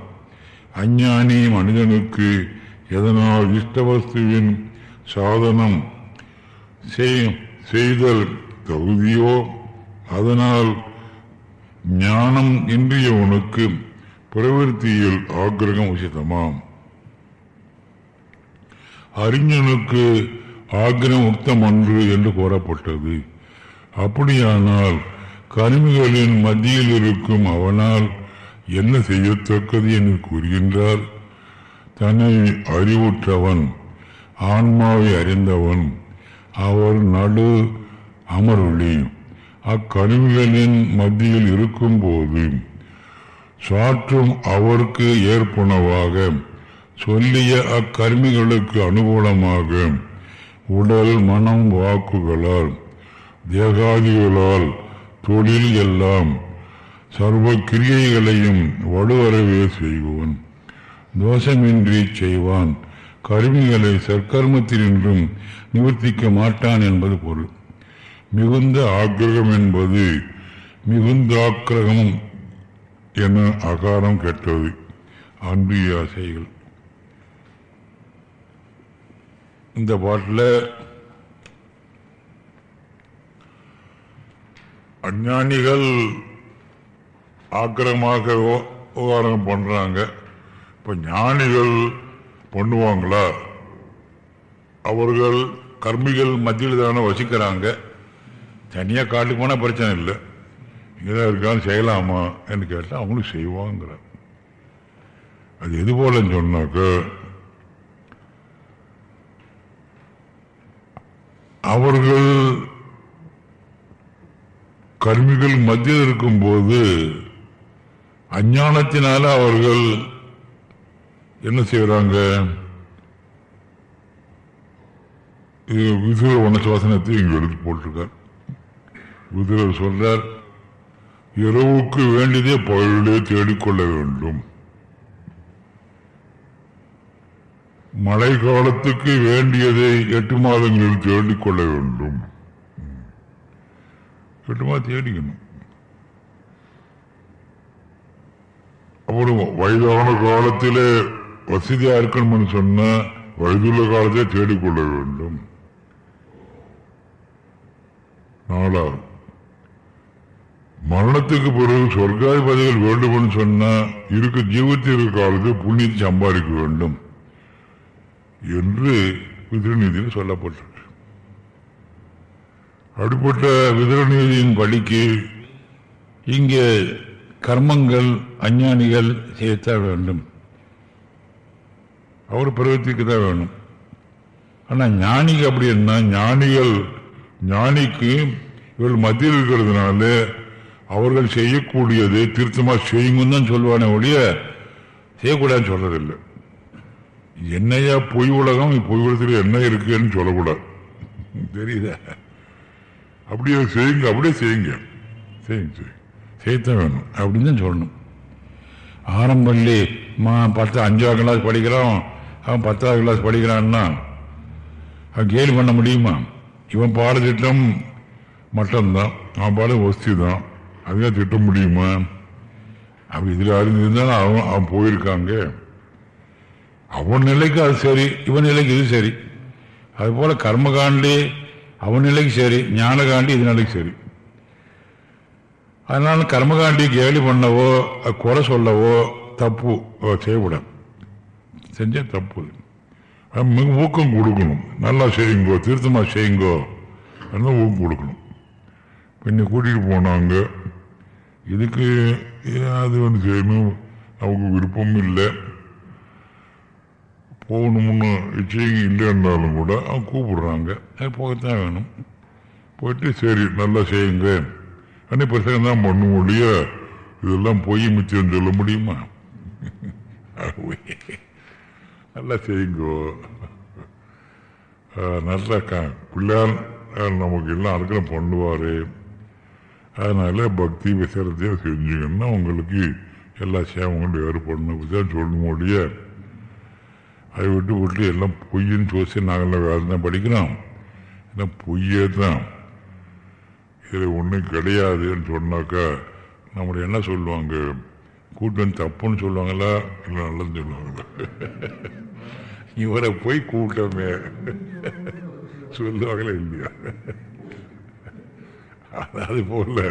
அஞ்ஞானி மனிதனுக்கு எதனால் இஷ்டவஸ்துவின் சாதனம் செய்- செய்தல் தகுதியோ? அதனால் ஞானம் இன்றியவனுக்கு பிரவருத்தியில் ஆக்கிரகம் உசிதமாம் அறிஞனுக்கு ஆக்கிரம் உக்தம் அன்று என்று கூறப்பட்டது. அப்படியானால் கருமிகளின் மத்தியில் இருக்கும் அவனால் என்ன செய்யத்தக்கது என்று கூறுகின்றார். தன்னை அறிவுற்றவன் ஆன்மாவை அறிந்தவன் அவர் நடு அமருளி. அக்கருவிகளின் மத்தியில் இருக்கும்போது சாற்றும் அவருக்கு ஏற்புனவாக சொல்லிய அக்கருமிகளுக்கு அனுகூலமாக உடல் மனம் வாக்குகளால் தேகாதிகளால் தொழில் எல்லாம் சர்வ கிரியைகளையும் வலுவரவே செய்வான். தோஷமின்றி செய்வான். கருமிகளை சற்கர்மத்தினின்றும் நிவர்த்திக்க மாட்டான் என்பது பொருள். மிகுந்த ஆக்கிரகம் என்பது மிகுந்த ஆக்கிரகம் என அகாரம் கெட்டது. அன்பு ஆசைகள். இந்த பாட்டில் அஞ்ஞானிகள் ஆக்கிரமாக விவகாரம் பண்ணுறாங்க இப்போ ஞானிகள் பண்ணுவாங்களா? அவர்கள் கர்மிகள் மத்தியில் தானே வசிக்கிறாங்க. தனியாக காட்டுக்கு போனால் பிரச்சனை இல்லை. இங்கதான் இருக்கான்னு செய்யலாமா? என்று கேட்டால் அவங்களும் செய்வாங்கிற அது எது போலன்னு சொன்னாக்க அவர்கள் கர்மிகள் மத்தியில் இருக்கும்போது அஞ்ஞானத்தினால அவர்கள் என்ன செய்யறாங்க இது வனசுவாசனத்தை இங்கே எடுத்து போட்டிருக்கார். விசுவர் சொல்றார் இரவுக்கு வேண்டியதே பகலிலே தேடிக்கொள்ள வேண்டும். மழை காலத்துக்கு வேண்டியதை எட்டு மாதங்களில் தேடிக்கொள்ள வேண்டும். எட்டு மாதம் தேடிக்கணும். அப்புறம் வயதான காலத்திலே வசதியா இருக்கணும்னு சொன்ன வயதுள்ள காலத்தை தேடிக்கொள்ள வேண்டும். நாலாவது மரணத்துக்கு பிறகு சொர்க்காதிபதிகள் வேண்டும் சொன்ன இருக்க ஜீவத்திற்கு காலத்தை புண்ணியத்தை சம்பாதிக்க வேண்டும். என்று விதிரநீதியில் சொல்லப்பட்டிருக்கு அப்படிப்பட்ட விதிரநீதியின் படிக்கு இங்கே கர்மங்கள் அஞ்ஞானிகள் செய்யத்தான் வேண்டும். அவர் பிரவர்த்திக்கு தான் வேணும் ஆனா ஞானிக்கு அப்படி என்ன? ஞானிகள் ஞானிக்கு இவர்கள் மத்தியில் இருக்கிறதுனால அவர்கள் செய்யக்கூடியது திருத்தமா செய்யுங்கன்னு தான் சொல்லுவானே ஒழிய செய்யக்கூடாதுன்னு சொல்றதில்லை. என்னையா பொய் உலகம் பொய் உலகத்தில் என்ன இருக்குன்னு சொல்லக்கூடாது. தெரியுதா? அப்படியே செய்யுங்க அப்படியே செய்யுங்க. செய்யுங்க செய்யுங்க. செய்யத்தான் வேணும். அப்படின்னு தான் சொல்லணும். ஆரம்பள்ளி மா பத்து அஞ்சாவது கிளாஸ் படிக்கிறான். அவன் பத்தாவது கிளாஸ் படிக்கிறான்னா அவன் கேள்வி பண்ண முடியுமா? இவன் பாடத்திட்டம் மட்டம்தான். அவன் பாட வசதி தான். அதுதான் திட்ட முடியுமா? அப்படி இதில் அறிஞ்சிருந்தாலும் அவன் அவன் போயிருக்காங்க. அவன் நிலைக்கு அது சரி இவன் நிலைக்கு இது சரி. அதுபோல் கர்மகாண்டி அவன் நிலைக்கு சரி ஞானகாண்டி இது நிலைக்கு சரி. அதனால கர்மகாண்டி கேலி பண்ணவோ குறை சொல்லவோ தப்பு செய்யக்கூடாது. செஞ்சால் தப்பு. மிக ஊக்கம் கொடுக்கணும். நல்லா செய்யுங்கோ திருத்தமாக செய்யுங்கோ அதெல்லாம் ஊக்கம் கொடுக்கணும். பின்ன கூட்டிகிட்டு போனாங்க இதுக்கு அது வந்து செய்யணும்? அவங்க விருப்பமும் இல்லை. போகணும்னு இச்சையும் இல்லைன்னாலும் கூட அவங்க கூப்பிடுறாங்க. அது போகத்தான் வேணும். போயிட்டு சரி நல்லா செய்யுங்க. அன்னை பசங்க தான் பண்ண முடிய இதெல்லாம் பொய் மிச்சம் சொல்ல முடியுமா? நல்லா செய்யுங்கோ. நல்லா க பிள்ளையார் நமக்கு எல்லாம் அனுக்கிறம் பண்ணுவார். அதனால பக்தி விசாரத்தையும் செஞ்சுங்கன்னா உங்களுக்கு எல்லா சேவங்களும் ஏற்படணும் தான் சொல்லணும் முடிய அதை விட்டு விட்டு எல்லாம் பொய்ன்னு சொல்லி நாங்கள்லாம் வேறு தான் படிக்கிறோம் எல்லாம் பொய்யே தான். இதில் ஒன்றும் கிடையாதுன்னு சொன்னாக்கா நம்மளை என்ன சொல்லுவாங்க? கூட்டம் தப்புன்னு சொல்லுவாங்களா? இல்லை நல்லதுன்னு சொல்லுவாங்களா? இவரை போய் கூட்டமே. சொல்லுவாங்களா இல்லையா? அது போல.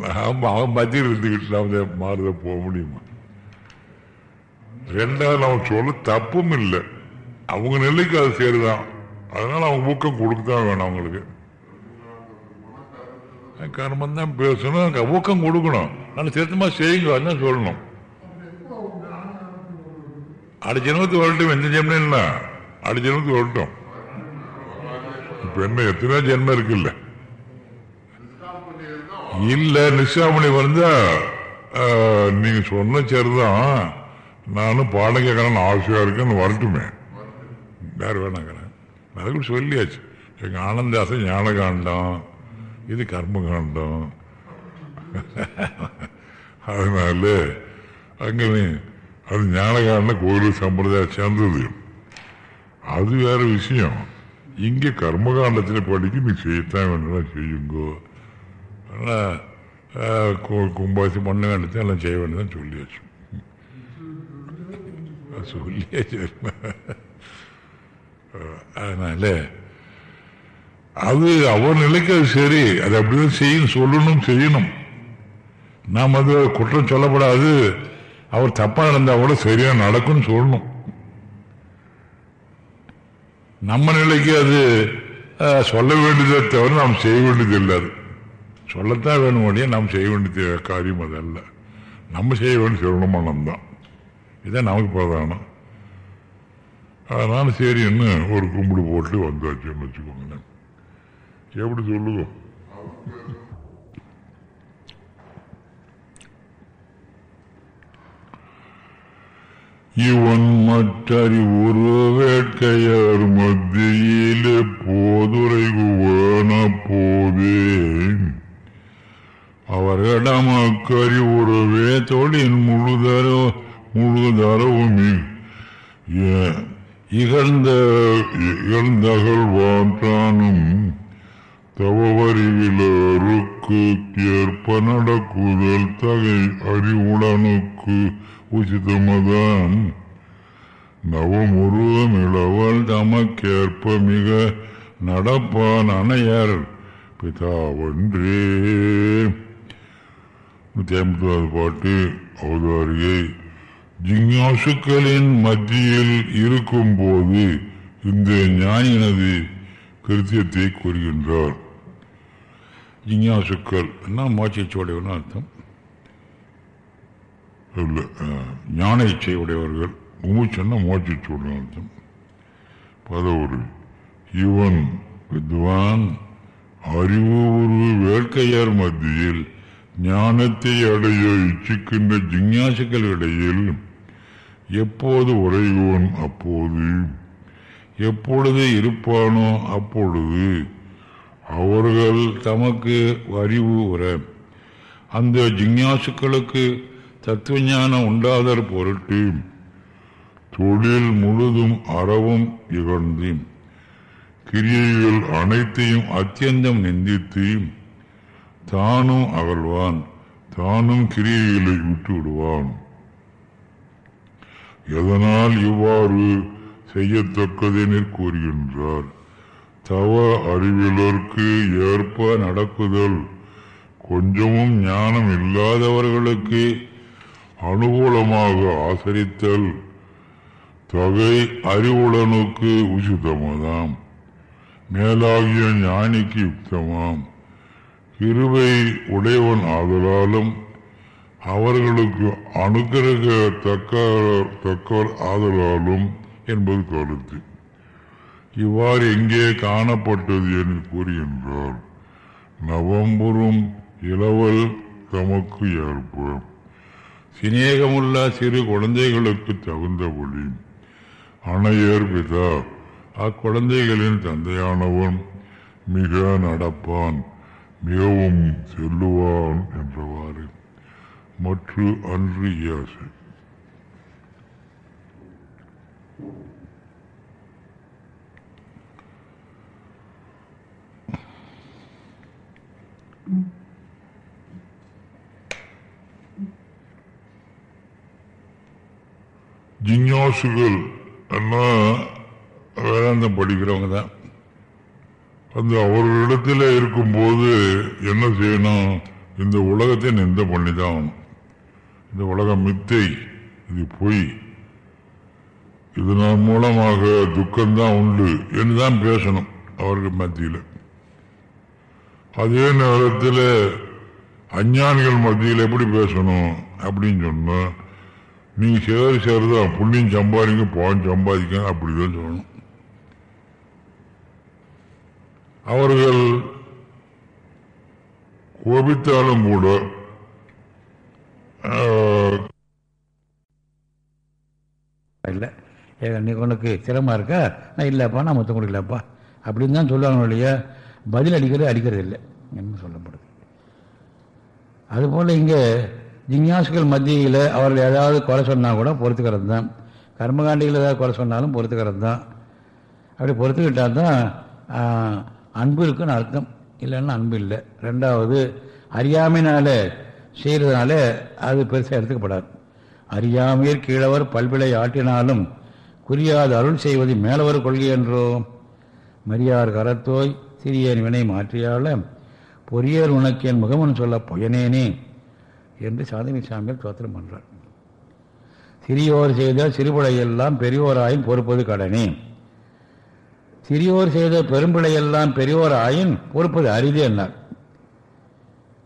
நாம் அவன் மத்தியில் இருந்துக்கிட்டு நாம் மாறுத போக முடியுமா? ரெண்டாவது அவன் சொல்ல தப்பும் இல்லை. அவங்க நிலைக்கு அது சரிதான். அதனால அவங்க ஊக்கம் கொடுக்க தான் வேணும் அவங்களுக்கு. கர்மம் தான் பேசணும் ஊக்கம் கொடுக்கணும். நல்ல திருத்தமா செய்யுங்க அதுதான் சொல்லணும். அடுத்த ஜென்மத்துக்கு வரட்டும் எந்த ஜென்மம் இல்லை அடுத்த ஜென்மத்துக்கு வரட்டும். இப்ப என்ன எத்தனை ஜென்மம் இருக்குல்ல. இல்ல நிஷாமணி வந்தா நீங்க சொன்ன சரிதான். நானும் பாட கேட்கணும்னு ஆசையாக இருக்கேன்னு வரட்டுமே. யார் வேணாங்கிறேன். அதுக்குள்ள சொல்லியாச்சு. எங்கள் ஆனந்தாசன் ஞானகாண்டம் இது கர்மகாண்டம். அதனால அங்கே அது ஞானகாண்ட கோயில் சம்பிரதாயம் சேர்ந்தது. அது வேற விஷயம். இங்கே கர்மகாண்டத்தில் படிக்க நீ செய்யத்தான் வேணும் செய்யுங்கோ. ஆனால் கும்பாசி பண்ண வேண்டியது எல்லாம் செய்ய வேண்டியதான் சொல்லியாச்சு. சொல்லியாச்சு அதனால அது அவர் நிலைக்கு அது சரி. அது அப்படிதான் செய்யணும் சொல்லணும் செய்யணும். நாம் அது குற்றம் சொல்லப்படாது. அவர் தப்பாக இருந்தால் கூட சரியா நடக்கும்னு சொல்லணும். நம்ம நிலைக்கு அது சொல்ல வேண்டியதை தவிர நாம் செய்ய வேண்டியது இல்லை அது. சொல்லத்தான் வேணும் ஒழிய நாம் செய்ய வேண்டிய காரியம் அதல்ல நம்ம செய்ய வேண்டிய சொல்லணும் தான் இதான் நமக்கு பிரதானம் அதனால சரின்னு ஒரு கும்பிடு போட்டு வந்தாச்சுன்னு வச்சுக்கோங்களேன். எப்படி சொல்லுங்க இவன் மற்றறிவுரு வேட்கையர் மத்தியிலே வேண போதே அவர்களிடமக்கறிவுறவே தொழில் முழுதரோ முழுதரவும் இ- இகழ்ந்த இகழ்ந்தகழ்வாற்றானும் தவவறிவிலருக்கு ஏற்ப நடக்குதல் தகை அறிவுடனுக்கு உச்சிதமதான் நவமுருகம் இளவல் தமக்கேற்ப மிக நடப்பான் அணையர் பிதாவன்றே. நூத்தி ஐம்பதாவது பாட்டு அவதாரியை ஜிஞ்ஞாசுக்களின் மத்தியில் இருக்கும்போது இந்த ஞானியனது கிருத்தியத்தை கூறுகின்றார். ஜிஞ்ஞாசுக்கள் என்ன மோட்சை அர்த்தம்? இல்லை ஞான இச்சை உடையவர்கள் மூச்சன்னா மோட்சை அர்த்தம். பதவுரு இவன் வித்வான் அறிவு ஒரு வேட்கையார் மத்தியில் ஞானத்தை அடைய இச்சிக்கின்ற ஜிஞ்ஞாசுக்கள் இடையில் எப்போது உறையுவன் அப்போது? எப்பொழுது இருப்பானோ அப்பொழுது? அவர்கள் தமக்கு அறிவு உற. அந்த ஜிஞ்ஞாசுக்களுக்கு தத்துவ ஞானம் உண்டாதற் பொருட்டு தொழில் முழுதும் அறவும் இகழ்ந்து கிரியைகள் அனைத்தையும் அத்தியந்தம் நிந்தித்து தானும் அகழ்வான் தானும் கிரியைகளை விட்டு விடுவான் எதனால் இவ்வாறு செய்யத்தக்கதெனிற் கூறுகின்றார். தவ அறிவிலருக்கு ஏற்ப நடக்குதல் கொஞ்சமும் ஞானம் இல்லாதவர்களுக்கு அனுகூலமாக ஆசரித்தல் தொகை அறிவுடனுக்கு உசிதமதாம் மேலாகிய ஞானிக்கு யுக்தமாம். கிருவை உடையவன் ஆதலாலும் அவர்களுக்கு அனுக்கிரக தக்க தக்கவர் ஆதலாலும் என்பது கருத்து. இவ்வாறு எங்கே காணப்பட்டது என்று கூறுகின்றார். நவம்பரும் இளவல் தமக்கு ஏற்ப. சிநேகமுள்ள சிறு குழந்தைகளுக்கு தகுந்தபடி அணையர் பிதா அக்குழந்தைகளின் தந்தையானவன் மிக நடப்பான் மிகவும் செல்லுவான் என்றவாறு. மற்ற அன்று இயாசு. ஜிஞ்ஞாசுகள் எல்லாம் வேதாந்தம் படிக்கிறவங்க தான். அந்த அவர்களிடத்தில் இருக்கும்போது என்ன செய்யணும்? இந்த உலகத்தை நிந்த பண்ணி தான் ஆகணும். இந்த உலகம் மித்தை. இது பொய். இதனால் மூலமாக துக்கம்தான் உண்டு என்று தான் பேசணும் அவர்கள் மத்தியில். அதே நேரத்தில் அஞ்ஞானிகள் மத்தியில் எப்படி பேசணும் அப்படின்னு சொன்னால் நீங்கள் சேர சேருதான் புண்ணியம் சம்பாதிங்க பாவம் சம்பாதிக்க அப்படிதான் சொல்லணும். அவர்கள் கோபித்தாலும் கூட இல்லை. நீ உனக்கு சிரமமாக இருக்கா? நான் இல்லைப்பா நான் மொத்தம் கொடுக்கலப்பா. அப்படின்னு தான் சொல்லுவாங்க இல்லையா? பதில் அடிக்கிறது அடிக்கிறது இல்லை. என்ன சொல்லப்படுது? அதுபோல் இங்கே ஜிஞ்ஞாசுகள் மத்தியில் அவர்கள் ஏதாவது குறை சொன்னால் கூட பொறுத்துக்கிறது தான். கர்மகாண்டிகள் ஏதாவது குறை சொன்னாலும் பொறுத்துக்கிறது தான். அப்படி பொறுத்துக்கிட்டால் தான் அன்பு இருக்குன்னு அர்த்தம். இல்லைன்னா அன்பு இல்லை. ரெண்டாவது அறியாமையினால் செய்கிறதுனால அது பெருசாக எடுத்துக்கப்படாது. அறியாமையர் கீழவர் பல்விளை ஆட்டினாலும் குறியாது அருள் செய்வது மேலவர் கொள்கை என்றோ? மரியார் கரத்தோய் சிறியன் வினை மாற்றியால பொறியர் உனக்கு என் முகமன் சொல்ல பொயனேனே? என்று சாதனை சாமியார் தோத்திரம் பண்றார். சிறியோர் செய்த சிறுபிழையெல்லாம் பெரியோராயின் பொறுப்பது கடனே. சிறியோர் செய்த பெரும்பிழையெல்லாம் பெரியோர் ஆயின் பொறுப்பது அரிது என்னார்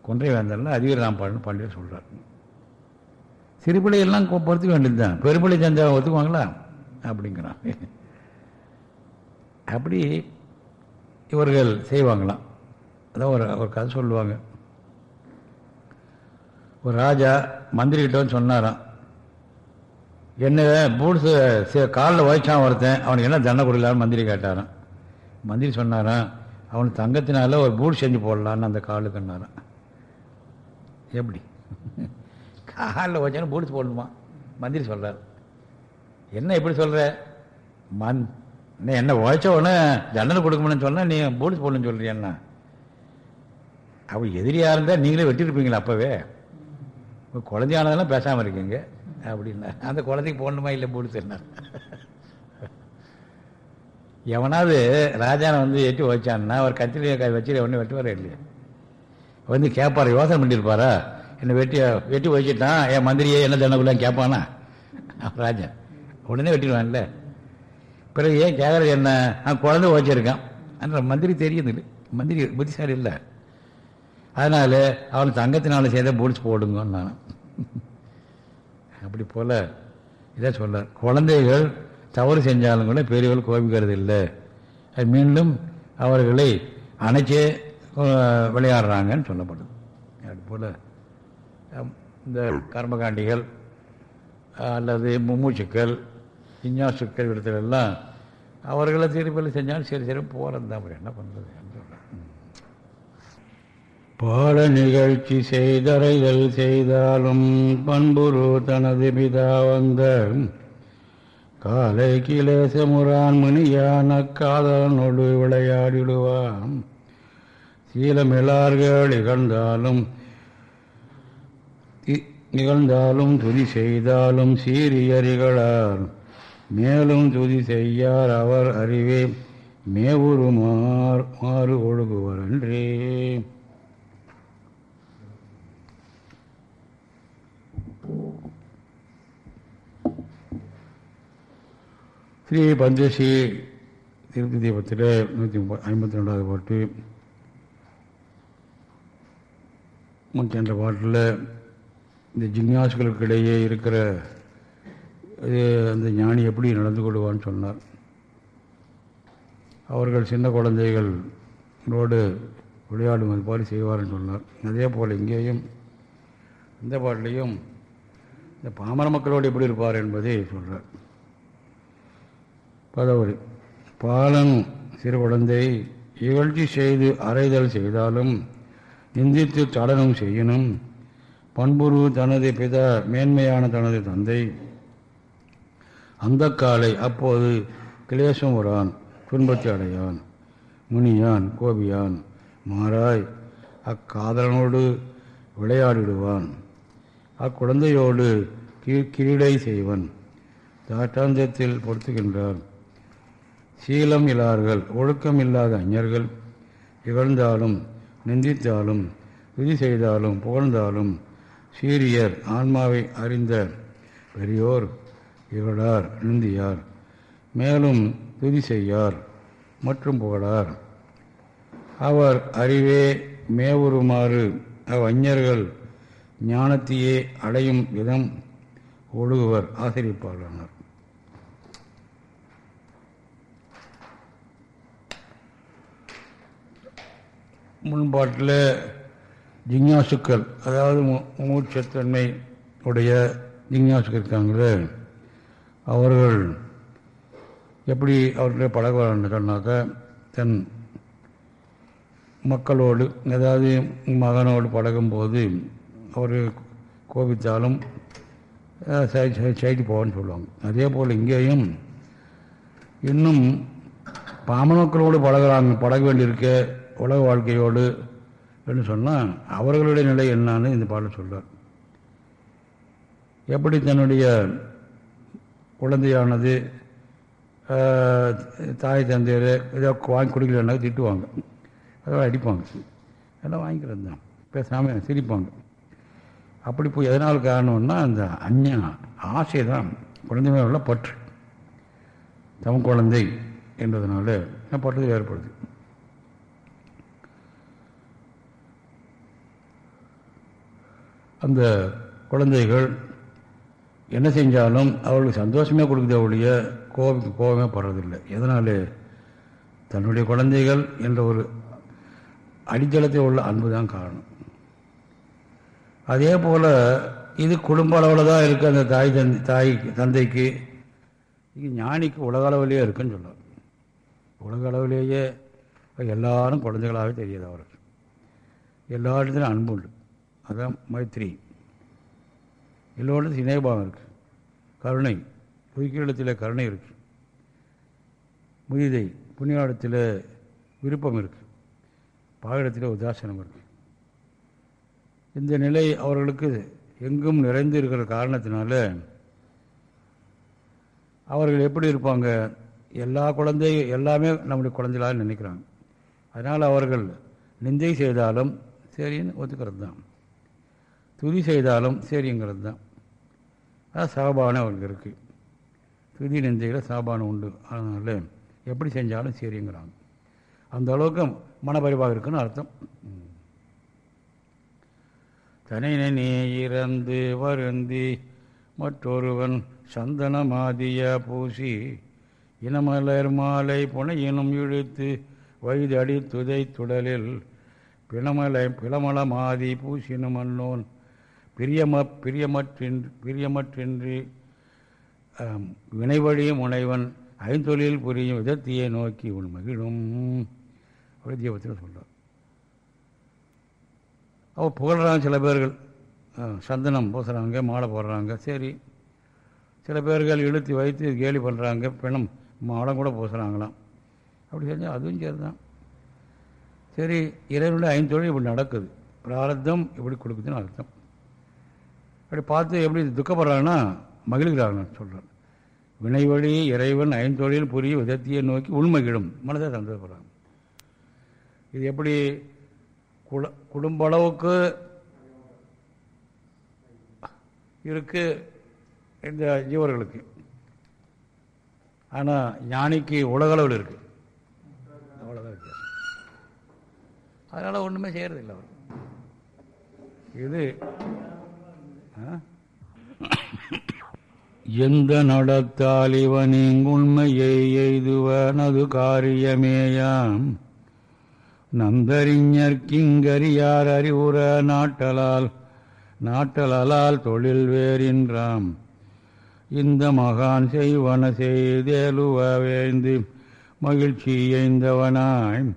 கொன்றை வேந்தர்ல அதிகர் நாம் பண்ண பண்டிகை சொல்றார். சிறுபிழையெல்லாம் கொ- வேண்டியது தான் பெரும்பிழை செஞ்சா ஒத்துக்குவாங்களா? அப்படிங்கிறான். அப்படி இவர்கள் செய்வாங்களாம். அதான் ஒரு ஒரு கதை சொல்லுவாங்க. ஒரு ராஜா மந்திரிகிட்ட சொன்னாராம். என்ன பூட்ஸு காலில் வயசான் ஒருத்தன். அவனுக்கு என்ன தண்டை கொடுக்கலான்னு மந்திரி கேட்டாராம். மந்திரி சொன்னாராம் அவனுக்கு தங்கத்தினால ஒரு பூட் செஞ்சு போடலான்னு அந்த காலுக்குன்னாரான் எப்படி? ஆஹாரில் வச்சாலும் பூட்ஸ் போடணுமா? மந்திரி சொல்கிறார் என்ன எப்படி சொல்கிற மந் நீ என்ன உழைச்ச உடனே தண்டனை கொடுக்கணும்னு சொன்னால் நீ பூட்ஸ் போடணும்னு சொல்கிறியண்ணா அப்படி எதிரியாக இருந்தால் நீங்களே வெட்டியிருப்பீங்களா அப்போவே? குழந்தையானதெல்லாம் பேசாமல் இருக்கீங்க. அப்படின்னா அந்த குழந்தைக்கு போடணுமா இல்லை பூட்ஸ் என்ன? எவனாவது ராஜானை வந்து எட்டி வச்சான்னா அவர் கத்திரியை வச்சு ஒன்றும் வெட்டுவாரே இல்லையா? வந்து கேட்பார் யோசனை பண்ணியிருப்பாரா என்னை வெட்டி வெட்டி வச்சுட்டான் என் மந்திரியே என்ன தண்டக்குள்ளான்னு கேட்பானா? ராஜா உடனே வெட்டிடுவான்ல. பிறகு ஏன் கேட்கறது என்ன? அவன் குழந்தை வச்சிருக்கான் அந்த மந்திரி தெரியுது இல்லை. மந்திரி புத்திசாலி இல்லை. அதனால் அவன் தங்கத்தினால செய்த போலீஸ் போடுங்கன்னு நான் அப்படி போல இதை சொல்கிறார் குழந்தைகள் தவறு செஞ்சாலும் கூட பெரியவர்கள் கோபிக்கிறது இல்லை. மீண்டும் அவர்களை அணைச்சே விளையாடுறாங்கன்னு சொல்லப்படுது. அது போல் இந்த கர்மகாண்டிகள் அல்லது மும்மூச்சுக்கள் விஞ்ஞாசுக்கள் இடத்துல எல்லாம் அவர்களை திருப்பி செஞ்சாலும் சரி சரி போகிறது தான் என்ன பண்ணுறது பால நிகழ்ச்சி செய்தறைகள் செய்தாலும் பண்புரு தனது பிதா வந்த காலை கிலேசமுரான் மணியான காதலனோடு விளையாடிடுவான் சீலமிழார்கள் இகழ்ந்தாலும் நிகழ்ந்தாலும் துதி செய்தாலும் சீரியறிகளார் மேலும் துதி செய்யார் அவர் அறிவே. மேவுரு மாறு மாறு ஒழுகுவர் அன்றே. ஸ்ரீ பஞ்சசி திருப்தி தீபத்தில் நூற்றி ஐம்பத்தி ரெண்டாவது பாட்டு. நூற்றி சென்ற பாட்டில் இந்த ஜிக்னாசுகளுக்கிடையே இருக்கிற இது அந்த ஞானி எப்படி நடந்து கொள்வான்னு சொன்னார். அவர்கள் சின்ன குழந்தைகளோடு விளையாடும் அது மாதிரி செய்வார்னு சொன்னார். அதே போல் இங்கேயும் இந்த பாட்டிலையும் இந்த பாமர மக்களோடு எப்படி இருப்பார் என்பதை சொல்கிறார் பதவி பாலன் சிறு குழந்தை இகழ்ச்சி செய்து அறைதல் செய்தாலும் நிந்தித்து தடனம் செய்யணும் பண்புரு தனது பிதா மேன்மையான தனது தந்தை. அந்த காலை அப்போது கிளேசம் வரான் துன்பத்தை அடையான். முனியான் கோபியான் மாறாய் அக்காதலனோடு விளையாடிடுவான். அக்குழந்தையோடு கிரீடை செய்வன். தாட்டாந்தத்தில் பொருத்துகின்றார் சீலம் இல்லார்கள் ஒழுக்கம் இல்லாத அஞ்ஞர்கள் இகழ்ந்தாலும் நிந்தித்தாலும் விதி செய்தாலும் புகழ்ந்தாலும் சீரியர் ஆன்மாவை அறிந்த பெரியோர் இகழார் நிந்தியார் மேலும் துதி செய்யார் மற்றும் புகழார். அவர் அறிவே மேவுருமாறு அவ்வஞர்கள் ஞானத்தையே அடையும் விதம் ஒழுகுவர் ஆசிரியப்பாளர் முன்பாட்டில் ஜிஞ்ஞாசுக்கள் அதாவது மூச்சத்தன்மை உடைய ஜிஞ்ஞாசுக்கள் இருக்காங்களே அவர்கள் எப்படி அவர்களை பழகுவார்கள் சொன்னாக்கா தன் மக்களோடு அதாவது மகனோடு பழகும்போது அவர் கோபித்தாலும் சைட்டு போவான்னு சொல்லுவாங்க. அதே போல் இங்கேயும் இன்னும் பாமனக்களோடு பழகிறாங்க பழக வேண்டியிருக்க உலக வாழ்க்கையோடு என்று சொன்னால் அவர்களுடைய நிலை என்னான்னு இந்த பாடல் சொல்றார். எப்படி தன்னுடைய குழந்தையானது தாய் தந்தையர் ஏதோ வாங்கி கொடுக்கலன்னா திட்டுவாங்க. அதெல்லாம் அடிப்பாங்க. எல்லாம் வாங்கிக்கிறது தான். பேசாமல் சிரிப்பாங்க. அப்படி போய் எதனால் காரணம்னா அந்த அஞ்ஞா ஆசை தான். குழந்தை உள்ள பற்று. தம் குழந்தை என்றதுனால பற்று ஏற்படுது. அந்த குழந்தைகள் என்ன செஞ்சாலும் அவர்களுக்கு சந்தோஷமே கொடுக்குதே ஒழிய கோபம் கோபமே படுறதில்லை. எதனால்? தன்னுடைய குழந்தைகள் என்ற ஒரு அடித்தளத்தில் உள்ள அன்பு தான் காரணம். அதே போல் இது குடும்ப அளவில் தான் இருக்குது அந்த தாய் தந்தை தாய் தந்தைக்கு. இது ஞானிக்கு உலக அளவிலேயே இருக்குன்னு சொல்லலாம் உலக அளவிலேயே எல்லாரும் குழந்தைகளாகவே தெரியுது அவருக்கு. எல்லா இடத்துலையும் அன்பு உண்டு அதான் மைத்ரி. எல்லோரும் சிநேகபாவம் இருக்குது கருணை. பொய்க்கிடத்தில் கருணை இருக்குது முதிதை புண்ணியாடத்தில் விருப்பம் இருக்குது பாகிடத்தில் உதாசனம் இருக்குது இந்த நிலை அவர்களுக்கு எங்கும் நிறைந்து இருக்கிற காரணத்தினால அவர்கள் எப்படி இருப்பாங்க? எல்லா குழந்தை எல்லாமே நம்முடைய குழந்தைகளாக நினைக்கிறாங்க. அதனால் அவர்கள் நிந்தை செய்தாலும் சரின்னு ஒத்துக்கிறது தான் துதி செய்தாலும் சரிங்கிறது தான். அது சாபானம் அவங்களுக்கு இருக்குது துதி நிந்தையில் சாபானம் உண்டு. அதனால் எப்படி செஞ்சாலும் சரிங்கிறாங்க அந்த அளவுக்கு மனபரிவாக இருக்குன்னு அர்த்தம். தனினை நீ இறந்து வருந்தி மற்றொருவன் சந்தனமாதிய பூசி இனமலர் மாலை புனையினும் இழுத்து வயது அடி துதை துடலில் பிணமலை பிளமளமாதி பூசினும் அன்னோன் பிரியம பிரியமற்றின்றி பிரியமற்றின்றி வினைவழி முனைவன் ஐந்தொழில் புரியும் விதத்தையை நோக்கி உன் மகிழும். அப்படி தீபத்தில் சொல்கிறார் அவள் புகழ்கிறாங்க சில பேர்கள். சந்தனம் பூசுகிறாங்க மாலை போடுறாங்க சரி. சில பேர்கள் இழுத்து வைத்து கேலி பண்ணுறாங்க பிணம் மாடம் கூட பூசுகிறாங்களாம் அப்படி செஞ்சால் அதுவும் சரி தான் சரி இறைவனுடைய ஐந்தொழில் இப்படி நடக்குது. பிராரத்தம் இப்படி கொடுக்குதுன்னு அர்த்தம். அப்படி பார்த்து எப்படி துக்கப்படுறாங்கன்னா மகிழ்கிறாங்கன்னு சொல்கிறார் வினைவழி இறைவன் ஐந்தொழில் புரிய விதத்தியை நோக்கி உள்மகிழும். மனதை சந்தோஷப்படுறாங்க. இது எப்படி குட குடும்ப அளவுக்கு இருக்கு இந்த ஜீவர்களுக்கு. ஆனால் ஞானிக்கு உலகளவில் இருக்குது அவ்வளோதான் வித்தியாசம். அதனால் ஒன்றுமே செய்யறதில்லை அவர். இது எந்த நடத்தால் இவனிங்குண்மையை எய்துவனது காரியமேயாம். நந்தறிஞர் கிங்கரியார் அறிவுற நாட்டலால் நாட்டலால் தொழில் வேறின்றாம். இந்த மகான் செய்வன செய்தேலுவ வேந்து மகிழ்ச்சி எய்ந்தவனாய்.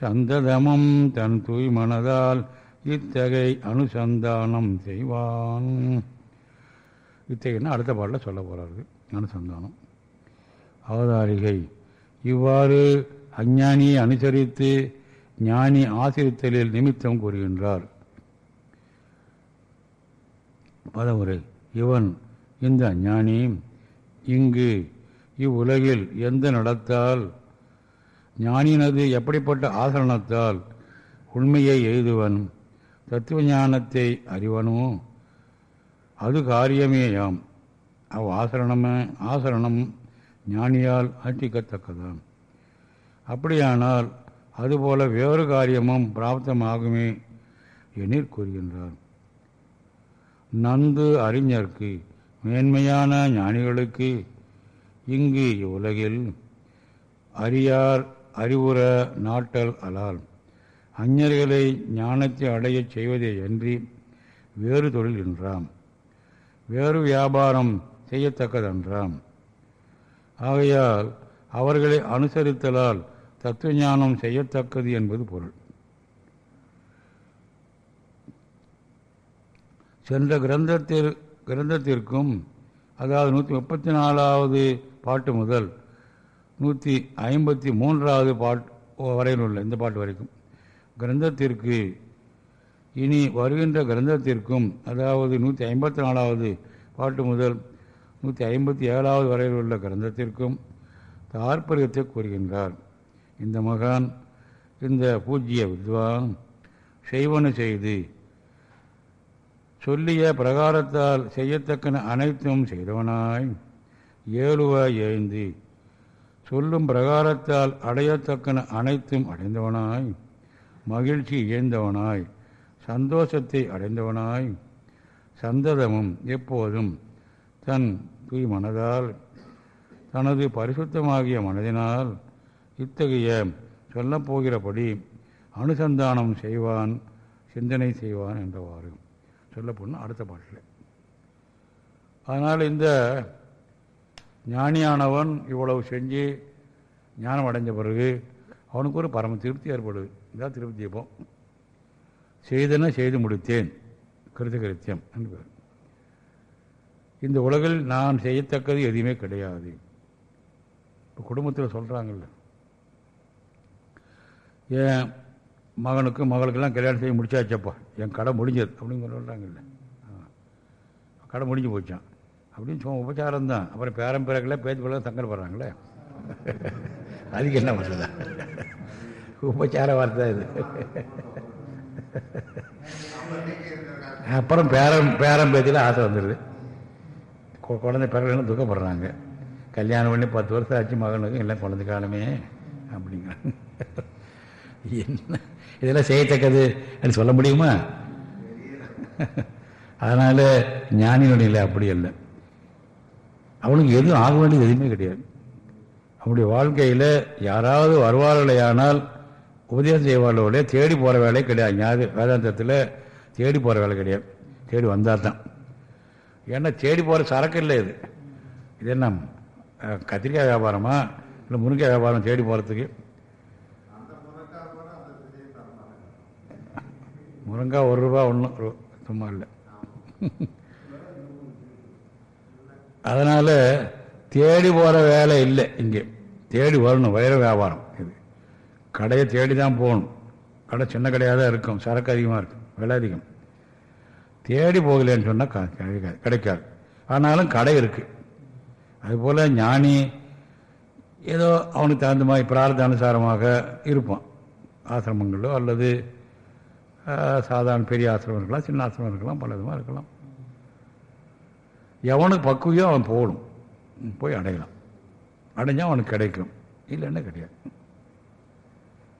சந்ததமும் தன் தூய் மனதால் இத்தகை அனுசந்தானம் செய்வான். இத்தகைய அடுத்த பாட்டில் சொல்ல போகிறாரு அனுசந்தானம். அவதாரிகை. இவ்வாறு அஞ்ஞானியை அனுசரித்து ஞானி ஆசிரித்தலில் நிமித்தம் கூறுகின்றார். பதவுரை இவன் இந்த அஞ்ஞானி இங்கு இவ்வுலகில் எந்த நடத்தால் ஞானியினது எப்படிப்பட்ட ஆசரணத்தால் உண்மையை எய்துவன்? தத்துவ ஞானத்தை அறிவனோ? அது காரியமேயாம். அவ் ஆசரணமே ஆசரணம் ஞானியால் ஆற்றிக்கத்தக்கதாம் அப்படியானால் அதுபோல வேறு காரியமும் பிராப்தமாகுமே எனிற் கூறுகின்றார். நந்து அறிஞர்க்கு மேன்மையான ஞானிகளுக்கு இங்கு இவ்வுலகில் அறியார் அறிவுற நாட்டல் அலால். அஞ்ஞர்களை ஞானத்தை அடையச் செய்வதே அன்றி வேறு தொழில் என்றாம். வேறு வியாபாரம் செய்யத்தக்கதென்றாம். ஆகையால் அவர்களை அனுசரித்தலால் தத்துவ ஞானம் செய்யத்தக்கது என்பது பொருள். சென்ற கிரந்தத்தில் கிரந்தத்திற்கும் அதாவது நூற்றி முப்பத்தி நாலாவது பாட்டு முதல் நூற்றி ஐம்பத்தி மூன்றாவது பாட் வரையில் உள்ள இந்த பாட்டு வரைக்கும் கிரந்தத்திற்கு. இனி வருகின்ற கிரந்தத்திற்கும் அதாவது நூற்றி ஐம்பத்தி நாலாவது பாட்டு முதல் நூற்றி ஐம்பத்தி ஏழாவது வரையில் உள்ள கிரந்தத்திற்கும் தாற்பயத்தை கூறுகின்றார். இந்த மகான் இந்த பூஜ்ய வித்வான் செய்வன செய்து சொல்லிய பிரகாரத்தால் செய்யத்தக்கன அனைத்தும் செய்தவனாய் ஏழுவ ஏய்ந்து சொல்லும் பிரகாரத்தால் அடையத்தக்கன அனைத்தும் அடைந்தவனாய் மகிழ்ச்சி இயந்தவனாய் சந்தோஷத்தை அடைந்தவனாய் சந்ததமும் எப்போதும் தன் தூய் மனதால் தனது பரிசுத்தமாகிய மனதினால் இத்தகைய சொல்லப்போகிறபடி அனுசந்தானம் செய்வான் சிந்தனை செய்வான் என்றவாறு. சொல்லப்போன அடுத்த பாட்டில். அதனால் இந்த ஞானியானவன் இவ்வளவு செஞ்சு ஞானம் அடைஞ்ச பிறகு அவனுக்கு ஒரு பரம திருப்தி ஏற்படுது. இதான் திருப்தி தீபம். செய்தன செய்து முடித்தேன். கிருத்த கருத்தியம். என்று இந்த உலகில் நான் செய்யத்தக்கது எதுவுமே கிடையாது. இப்போ குடும்பத்தில் சொல்கிறாங்கல்ல ஏன் மகனுக்கும் மகளுக்கெல்லாம் கல்யாணம் செய்ய முடிச்சாச்சப்பா. என் கடை முடிஞ்சது அப்படின்னு சொல்கிறாங்கல்ல கடை முடிஞ்சு போச்சான் அப்படின்னு சும்மா உபச்சாரம் தான் அப்புறம் பேரம் பிறகுல பேச்சு பிள்ளை சங்கடப்படுறாங்களே. அதுக்கு என்ன பண்ணுறதா உபச்சார வார்த்தை இது. அப்புறம் பேரம் பேரம் பேத்தியில் ஆசை வந்துடுது குழந்தை பிறகு துக்கப்படுறாங்க. கல்யாணம் பண்ணி பத்து வருஷம் ஆச்சு மகனுக்கு எல்லாம் குழந்தை காலமே அப்படிங்கிறாங்க. என்ன? இதெல்லாம் செய்யத்தக்கது என்று சொல்ல முடியுமா? அதனால் ஞானியினுடைய இல்லை அப்படி இல்லை அவனுக்கு எதுவும் ஆக வேண்டியது எதுவுமே கிடையாது. அவனுடைய வாழ்க்கையில் யாராவது வருவார்களேயானால் உபதேசம் செய்வார்களோட தேடி போகிற வேலையே கிடையாது. ஞாபக வேதாந்தத்தில் தேடி போகிற வேலை கிடையாது. தேடி வந்தால் தான் ஏன்னா தேடி போகிற சரக்கு இல்லை இது. இது என்ன கத்திரிக்காய் வியாபாரமா? இல்லை முருங்கை வியாபாரம் தேடி போகிறதுக்கு முருங்காய் ஒரு ரூபா ஒன்றும் சும்மா இல்லை. அதனால் தேடி போகிற வேலை இல்லை இங்கே. தேடி வரணும் வைர வியாபாரம் இது. கடையை தேடி தான் போகணும். கடை சின்ன கடையாக தான் இருக்கும். சரக்கு அதிகமாக இருக்கும் விலை அதிகம். தேடி போகலன்னு சொன்னால் கிடைக்காது கிடைக்காது. ஆனாலும் கடை இருக்குது அதுபோல் ஞானி ஏதோ அவனுக்கு தகுந்த மாதிரி பிரார்த்த அனுசாரமாக இருப்பான். ஆசிரமங்களோ அல்லது சாதாரண பெரிய ஆசிரமம் இருக்கலாம் சின்ன ஆசிரமம் இருக்கலாம் பல விதமாக இருக்கலாம். எவனுக்கு பக்குவியோ அவன் போகணும். போய் அடையலாம். அடைஞ்சால் அவனுக்கு கிடைக்கும். இல்லைன்னா கிடையாது.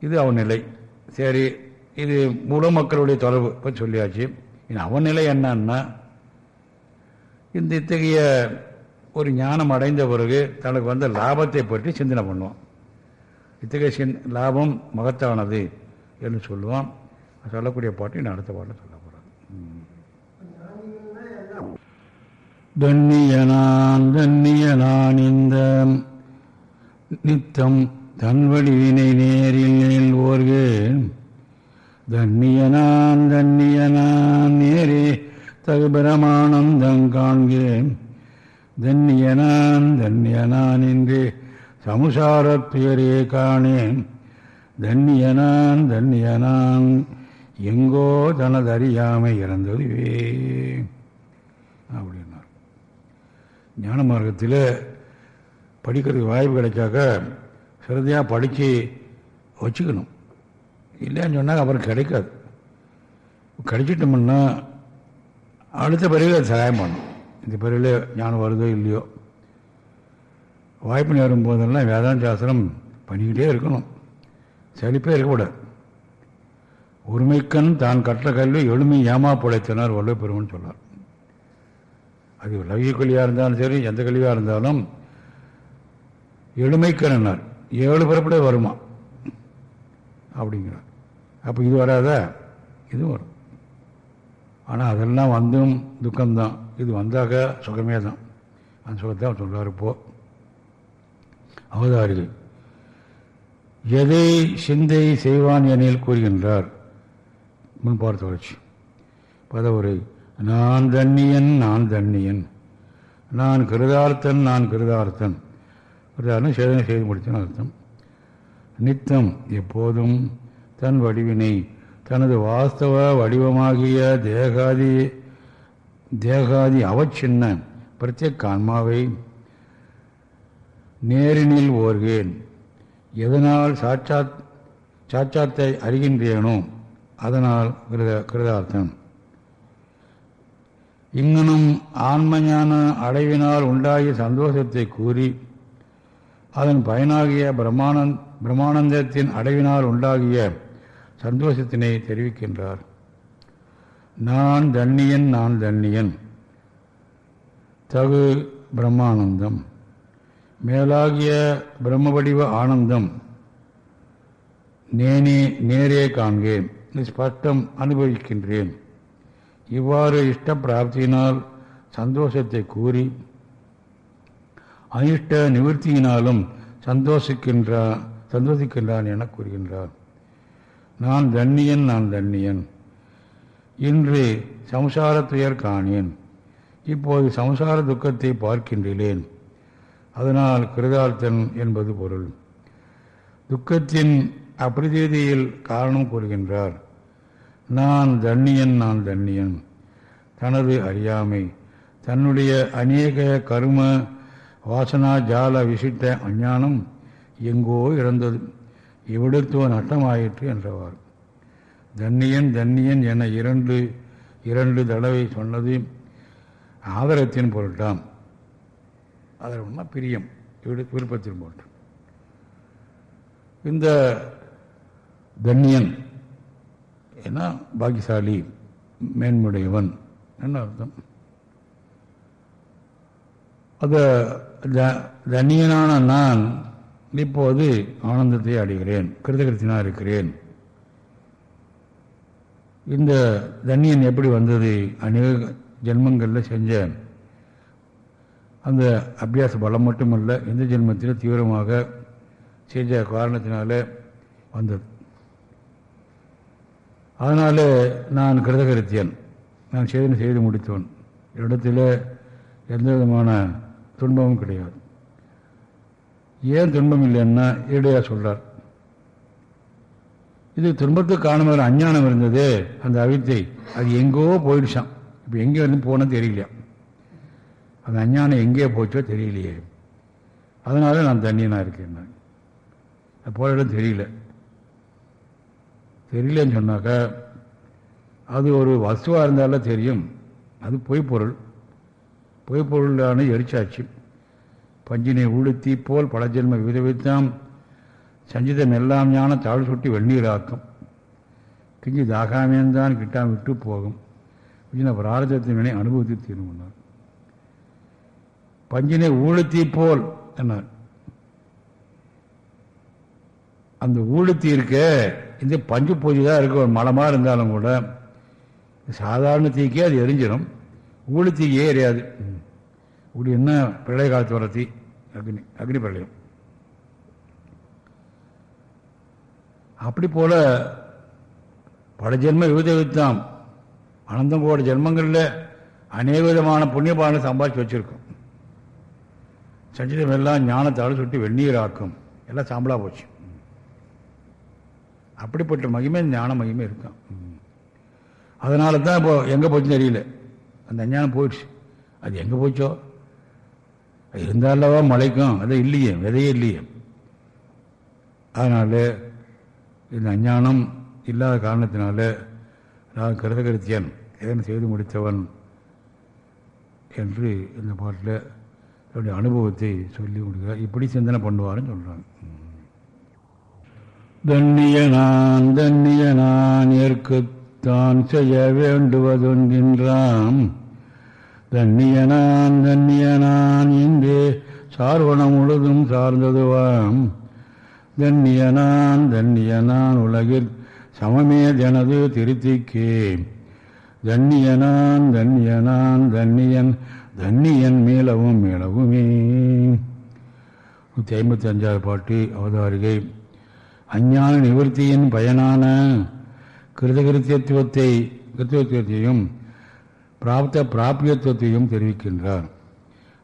இது அவன் நிலை. சரி இது முழு மக்களுடைய தொடர்பு. இப்போ சொல்லியாச்சு. இனி அவன் நிலை என்னன்னா இந்த இத்தகைய ஒரு ஞானம் அடைந்த பிறகு தனக்கு வந்த லாபத்தை பற்றி சிந்தனை பண்ணுவான். இத்தகைய சின் லாபம் மகத்தானது என்று சொல்லுவான். சொல்லக்கூடிய பாட்டு நான் அடுத்த பாட்டில் சொல்ல போகிறேன் தன்னியனான் தன்னியனான் இந்த நித்தம் தன்வடி வினை நேரில் ஓர்கு. தன்னியனான் தன்னியனான் நேரே தகுபிரமானந்தம் காண்கேன் தன்னியனான் தன்னியனான் என்று சமுசாரத்துயரே காணேன். தன்னியனான் தன்னியனான் எங்கோ தனதறியாமை இறந்ததுவே. அப்படின்னார். ஞான மார்க்கத்தில் படிக்கிறதுக்கு வாய்ப்பு கிடைச்சாக்க சிறதையாக படித்து வச்சுக்கணும். இல்லைன்னு சொன்னால் அப்புறம் கிடைக்காது. கிடைச்சிட்டோம்னா அடுத்த பிறகு அது சகாயம் பண்ணும் இந்த பிறகு ஞானம் வருதோ இல்லையோ. வாய்ப்பு நேரும் போதெல்லாம் வேதாந்த சாஸ்திரம் பண்ணிக்கிட்டே இருக்கணும். செழிப்பே இருக்கக்கூடாது. உரிமைக்கண் தான் கற்ற கல்வி எளிமை ஏமா பிழைத்தனர் வல்லுவ பெருமன் சொன்னார். அது லௌகிக கல்வியாக இருந்தாலும் சரி எந்த கல்வியாக இருந்தாலும் எளிமைக்கண்ணார் ஏழு பிறப்புடைய வருமா? அப்படிங்கிறார். அப்போ இது வராதா இது வரும். ஆனால் அதெல்லாம் வந்தும் துக்கம்தான். இது வந்தாக்க சுகமே தான் அந்த சுகத்தை அவர் சொல்கிறார் இப்போ அவதாரிகள் எதை சிந்தை செய்வான் எனில் கூறுகின்றார். முன்பார் தொடர்ச்சி பதவுரை நான் தண்ணியன் நான் தண்ணியன் நான் கிருதார்த்தன் நான் கிருதார்த்தன். கிருதார்த்தம் சேதனை செய்து முடித்தன் அர்த்தம். நித்தம் எப்போதும் தன் வடிவினை தனது வாஸ்தவ வடிவமாகிய தேகாதி தேகாதி அவச்சின்ன பிரத்யேக ஆன்மாவை நேரினில் ஓர்கேன். எதனால் சாட்சாத் சாட்சாத்தை அறிகின்றேனோ அதனால் கிருத கிருதார்த்தம். இங்கனும் ஆன்மஞான அடைவினால் உண்டாகிய சந்தோஷத்தை கூறி அதன் பயனாகிய பிரம்மானந்த் பிரம்மானந்தத்தின் அடைவினால் உண்டாகிய சந்தோஷத்தினை தெரிவிக்கின்றார். நான் தண்ணியன் நான் தண்ணியன் தகு பிரம்மானந்தம். மேலாகிய பிரம்மவடிவ ஆனந்தம். நேனே நேரே காண்கேன். ஸ்பஷ்டம் அனுபவிக்கின்றேன். இவ்வாறு இஷ்ட பிராப்தியினால் சந்தோஷத்தை கூறி அனிஷ்ட நிவர்த்தியினாலும் சந்தோஷிக்கின்றா சந்தோஷிக்கின்றான் என கூறுகின்றார். நான் தன்னியன் நான் தண்ணியன் இன்று சம்சாரத்துயர் காணேன். இப்போது சம்சார துக்கத்தை பார்க்கின்றேன். அதனால் கிருதார்த்தன் என்பது பொருள். துக்கத்தின் அப்பிரதீதியில் காரணம் கூறுகின்றார். நான் தண்ணியன் நான் தண்ணியன் தனது அறியாமை தன்னுடைய அநேக கரும வாசனா ஜால விசிட்ட அஞ்ஞானம் எங்கோ இறந்தது. இவ்விடத்தோ நட்டமாயிற்று என்றவார் தன்னியன் தன்னியன் என இரண்டு இரண்டு தடவை சொன்னது ஆதரத்தின் பொருட்டாம் ஆதரவுன்னா பிரியம் விடு- விருப்பத்தின் பொருட்டு. இந்த தன்னியன் ஏன்னா பாக்கியசாலி மேன்முடையவன் என்ன அர்த்தம்? அதை த- தன்னியனான நான் இப்போது ஆனந்தத்தை அடைகிறேன் கிருதகிருத்தினா இருக்கிறேன். இந்த தன்னியன் எப்படி வந்தது? அநேக ஜென்மங்களில் செஞ்ச அந்த அபியாச பலம் மட்டுமல்ல இந்த ஜென்மத்தில் தீவிரமாக செஞ்ச காரணத்தினால வந்தது. அதனால் நான் கிருதகிருத்தியன். நான் செய்தனை செய்து முடித்தவன். இடத்துல எந்த விதமான துன்பமும் கிடையாது. ஏன் துன்பம் இல்லைன்னா இடையா சொல்றார். இது துன்பத்துக்கு காரணமாக அஞ்ஞானம் இருந்தது அந்த அவித்தை. அது எங்கோ போயிடுச்சான் இப்போ எங்கே வந்து போனது தெரியலையா? அந்த அஞ்ஞானம் எங்கே போச்சோ தெரியலையே. அதனால நான் தண்ணியனாக இருக்கேன் நான் அது இடம் தெரியல. தெரியலன்னு சொன்னாக்கா அது ஒரு வசுவாக இருந்தாலும் தெரியும். அது பொய்ப்பொருள் பொய்ப்பொருளான எரிச்சாச்சு. பஞ்சினை உளுத்தி போல் பல ஜென்ம விதவித்தாம் சஞ்சிதம் எல்லாம் ஞான தாழ் சுட்டி வெந்நீராக்கும். கிஞ்சி தாகாமேந்தான் கிட்டாம் விட்டு போகும். பிராரதத்தினை அனுபவித்து தீர்மானார் பஞ்சினை ஊழுத்தி போல் என்னார் அந்த ஊழுத்தி இருக்க இந்த பஞ்சு பூஜை தான் இருக்கு. ஒரு மலமாக இருந்தாலும் கூட சாதாரண தீக்கே அது எரிஞ்சிடும் ஊழுத்தீக்கே எரியாது இப்படி என்ன பிரளய காலத்து வர தீ அக்னி அக்னி பிரளயம். அப்படி போல பல ஜென்ம விவிதவித்தாம் அனந்தம் கோட ஜென்மங்களில் அநேக விதமான புண்ணிய பாலனை சம்பாதிச்சு வச்சுருக்கோம். சஞ்சிதம் எல்லாம் ஞானத்தால் சுட்டி வெந்நீராக்கும் எல்லாம் சாம்பலா போச்சு. அப்படிப்பட்ட மகிமை ஞான மகிமை இருக்கும் அதனால தான் இப்போ எங்கே போச்சுன்னு தெரியல. அந்த அஞ்ஞானம் போயிடுச்சு. அது எங்கே போச்சோ? அது இருந்தாலவா மழைக்கும் அது இல்லையே விதையே இல்லையே. அதனால் இந்த அஞ்ஞானம் இல்லாத காரணத்தினால நான் கருத கருத்தியன் எதனை செய்து முடித்தவன் என்று இந்த பாட்டில் என்னுடைய அனுபவத்தை சொல்லி கொடுக்குறார். இப்படி சிந்தனை பண்ணுவாருன்னு சொல்கிறாங்க தன்னிய நான் தன்னிய நான் தான் செய்ய வேண்டுவதொன்கின்றான் தன்னியனான் தன்னியனான் தன்னிய சார்வணம் இங்கே சார்வனம் முழுதும் சார்ந்ததுவாம். தன்னியனான் தன்னியனான் தன்னிய நான் உலகில் சமமே தனது திருத்திக்கே. தன்னியனான் தன்னியனான் தன்னியன் தன்னியன் மீளவும் மீளவுமே நூற்றி ஐம்பத்தி அஞ்சாவது பாட்டு அவதாரிகை. அஞ்ஞான நிவர்த்தியின் பயனான கிருதகிருத்தியத்துவத்தை கிருத்தியத்துவத்தையும் பிராப்த பிராபியத்துவத்தையும் தெரிவிக்கின்றார்.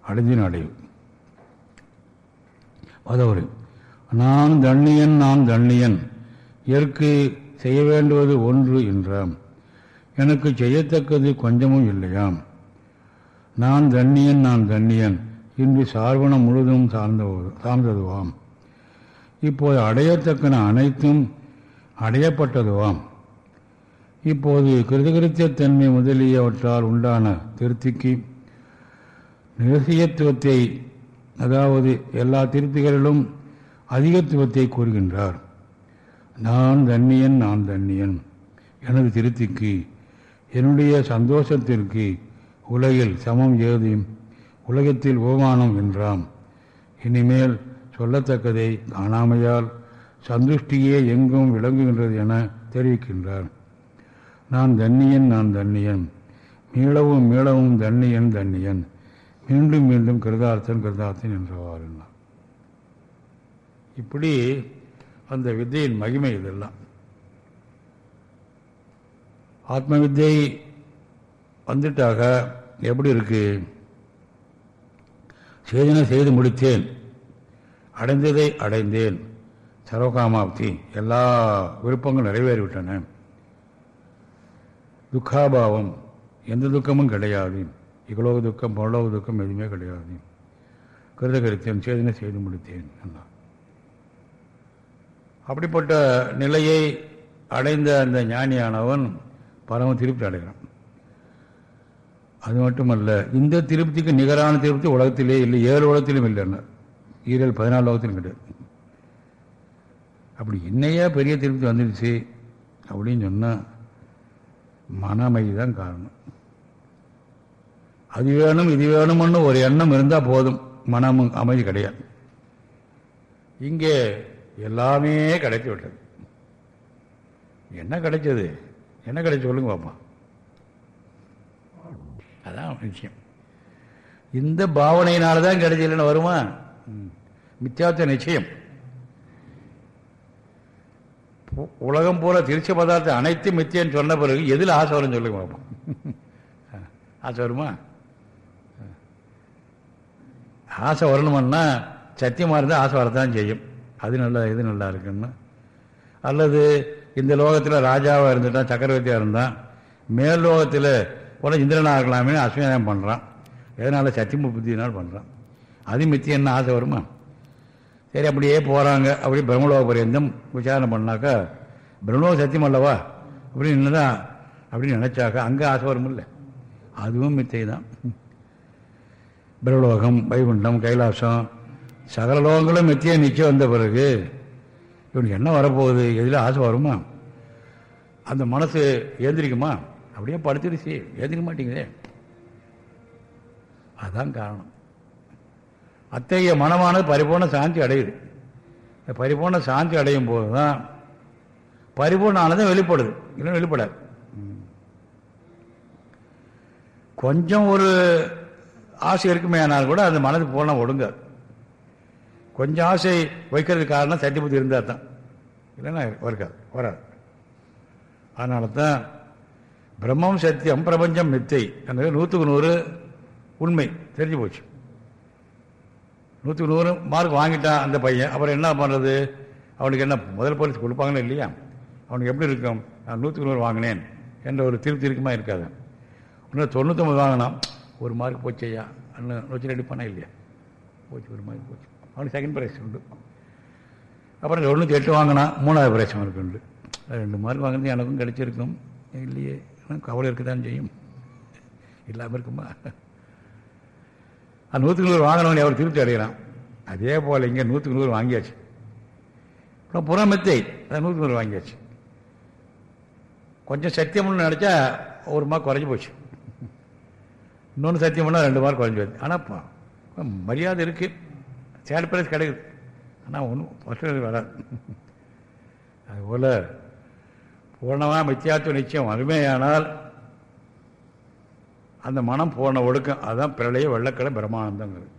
அடைந்தின் அடைவு. அதாவது நான் தண்ணியன் நான் தண்ணியன் எற்கு செய்ய வேண்டுவது ஒன்று என்றாம். எனக்கு செய்யத்தக்கது கொஞ்சமும் இல்லையாம். நான் தண்ணியன் நான் தண்ணியன் இன்று சார்வனம் முழுதும் சார்ந்த சார்ந்ததுவாம். இப்போது அடையத்தக்கன அனைத்தும் அடையப்பட்டதுவாம். இப்போது கிருதகிருத்தியத்தன்மை முதலியவற்றால் உண்டான திருப்திக்கு நிரசியத்துவத்தை அதாவது எல்லா திருப்திகளிலும் அதிகத்துவத்தை கூறுகின்றார். நான் தன்னியன் நான் தன்னியன் எனது திருப்திக்கு என்னுடைய சந்தோஷத்திற்கு உலகில் சமம் ஏது? உலகத்தில் ஓமானம் என்றாம். இனிமேல் சொல்லத்தக்கதை காணாமையால் சந்துஷ்டியே எங்கும் விளங்குகின்றது என தெரிவிக்கின்றார். நான் தன்னியன் நான் தன்னியன். மீளவும் மீளவும் தன்னியன் தன்னியன். மீண்டும் மீண்டும் கிருதார்த்தன் கிருதார்த்தன் என்றவாறு இப்படி அந்த வித்தையின் மகிமை இதெல்லாம். ஆத்ம வித்தை வந்துட்டாக எப்படி இருக்கு? சேதனை செய்து முடித்தேன். அடைந்ததை அடைந்தேன். சர்வகாமாப்தி எல்லா விருப்பங்களும் நிறைவேறிவிட்டன. துக்காபாவம். எந்த துக்கமும் கிடையாது. இகலோக துக்கம் பரலோக துக்கம் எதுவுமே கிடையாது. கருத கருத்தேன் சேதனை செய்து முடித்தேன் அப்படிப்பட்ட நிலையை அடைந்த அந்த ஞானியானவன் பரம திருப்தி அடைகிறான். அது மட்டுமல்ல இந்த திருப்திக்கு நிகரான திருப்தி உலகத்திலே இல்லை ஏழு உலகத்திலும் இல்லைன்னா ஈரல் பதினாலு உலகத்திலும் கிடையாது. அப்படி என்னையா பெரிய திருப்தி வந்துடுச்சு அப்படின்னு சொன்னால் மனமைதி தான் காரணம். அது வேணும் இது வேணும்னு ஒரு எண்ணம் இருந்தால் போதும். மனமும் அமைதி கிடையாது. இங்கே எல்லாமே கிடைத்து விட்டது. என்ன கிடைச்சது? என்ன கிடைச்சு சொல்லுங்க பாப்பா. அதான் விஷயம். இந்த பாவனையினால தான் கிடைச்சதுன்னு வருமா? மித்தியாத்த நிச்சயம். உலகம் போல திருச்சி பதார்த்தம் அனைத்தும் மித்தியன்னு சொன்ன பிறகு எதில் ஆசை வரும்னு சொல்லுங்க பார்ப்போம் ஆசை வருமா? ஆசை வரணுமன்னா சத்தியமாக இருந்தால் ஆசை வரத்தான் செய்யும். அது நல்லா இது நல்லா இருக்குன்னு. அல்லது இந்த லோகத்தில் ராஜாவாக இருந்துட்டான் சக்கரவர்த்தியாக இருந்தான் மேல் லோகத்தில் கூட இந்திரனாக இருக்கலாமே அஸ்வயம் பண்ணுறான் எதனால்? சத்தியம புத்தினால் பண்ணுறான் அது மித்தியன்னு ஆசை வருமா? சரி அப்படியே போகிறாங்க அப்படி பிரம்மலோக பரியந்தம் விசாரணை பண்ணாக்கா பிரம்மலோக சத்தியம் அல்லவா? அப்படின்னு தான் அப்படின்னு நினச்சாக்கா அங்கே ஆசை வருமில்ல அதுவும் மித்தை தான் பிரம்மலோகம் வைகுண்டம் கைலாசம் சகல லோகங்களும் மித்திய நிச்சயம் வந்த பிறகு இவனுக்கு என்ன வரப்போகுது? எதில் ஆசை வருமா? அந்த மனசு ஏந்திரிக்குமா? அப்படியே படுத்துருச்சு. ஏந்திரிக்க மாட்டேங்குதே. அதுதான் காரணம். அத்தகைய மனமானது பரிபூர்ண சாந்தி அடையுது. இந்த பரிபூர்ண சாந்தி அடையும் போது தான் பரிபூர்ணானதும் வெளிப்படுது. இல்லை வெளிப்படாது. கொஞ்சம் ஒரு ஆசை இருக்குமே ஆனால் கூட அந்த மனது பூர்ணம் ஒடுங்காது. கொஞ்சம் ஆசை வைக்கிறதுக்கு காரணம் சத்திய புத்தி இருந்தால் தான். இல்லைன்னா இருக்காது வராது. அதனால தான் பிரம்மம் சத்தியம் பிரபஞ்சம் மித்தை. என்பது நூற்றுக்கு நூறு உண்மை தெரிஞ்சு போச்சு. நூற்றுக்கு நூறு மார்க் வாங்கிட்டான் அந்த பையன். அப்புறம் என்ன பண்ணுறது அவனுக்கு என்ன முதல் பரிசு கொடுப்பாங்களே இல்லையா? அவனுக்கு எப்படி இருக்கும்? நான் நூற்றுக்கு நூறு வாங்கினேன் என்ற ஒரு திருப்தி இருக்குமா இருக்காது. இன்னும் தொண்ணூற்றொம்பது வாங்கினான். ஒரு மார்க் போச்சையா? அண்ணன் வச்சு ரெடி இல்லையா? போச்சு ஒரு மார்க் போச்சு. அவனுக்கு செகண்ட் ப்ரைஸ் உண்டு. அப்புறம் தொண்ணூற்றி எட்டு வாங்கினான். மூணாவது ப்ரைஸ் அவனுக்கு உண்டு. ரெண்டு மார்க் வாங்கினது எனக்கும் கிடச்சிருக்கும். இல்லையே கவலை இருக்கத்தான் செய்யும். இல்லாமல் இருக்குமா? அந்த நூற்றுக்கு நூறு வாங்கினவனே அவர் திருப்தி அடைகிறான். அதே போல் இங்கே நூற்றுக்கு நூறு வாங்கியாச்சு. அப்புறம் புறமெத்தை அதை நூற்றுக்கு நூறு வாங்கியாச்சு. கொஞ்சம் சத்தியம்னு நினச்சா ஒரு மார்க் குறைஞ்சி போச்சு. இன்னொன்று சத்தியம் பண்ணால் ரெண்டு மார்க் குறைஞ்சி போச்சு. ஆனால் மரியாதை இருக்குது சேட் பிரைஸ் கிடைக்குது. ஆனால் ஒன்றும் ஃபஸ்ட்டு வராது. அதுபோல் பூர்ணமாக மித்தியாத்துவ நிச்சயம் அருமையானால் அந்த மனம் போன ஒடுக்கம் அதுதான் பிரளைய வெள்ளக்கடை பிரமானந்தங்கிறது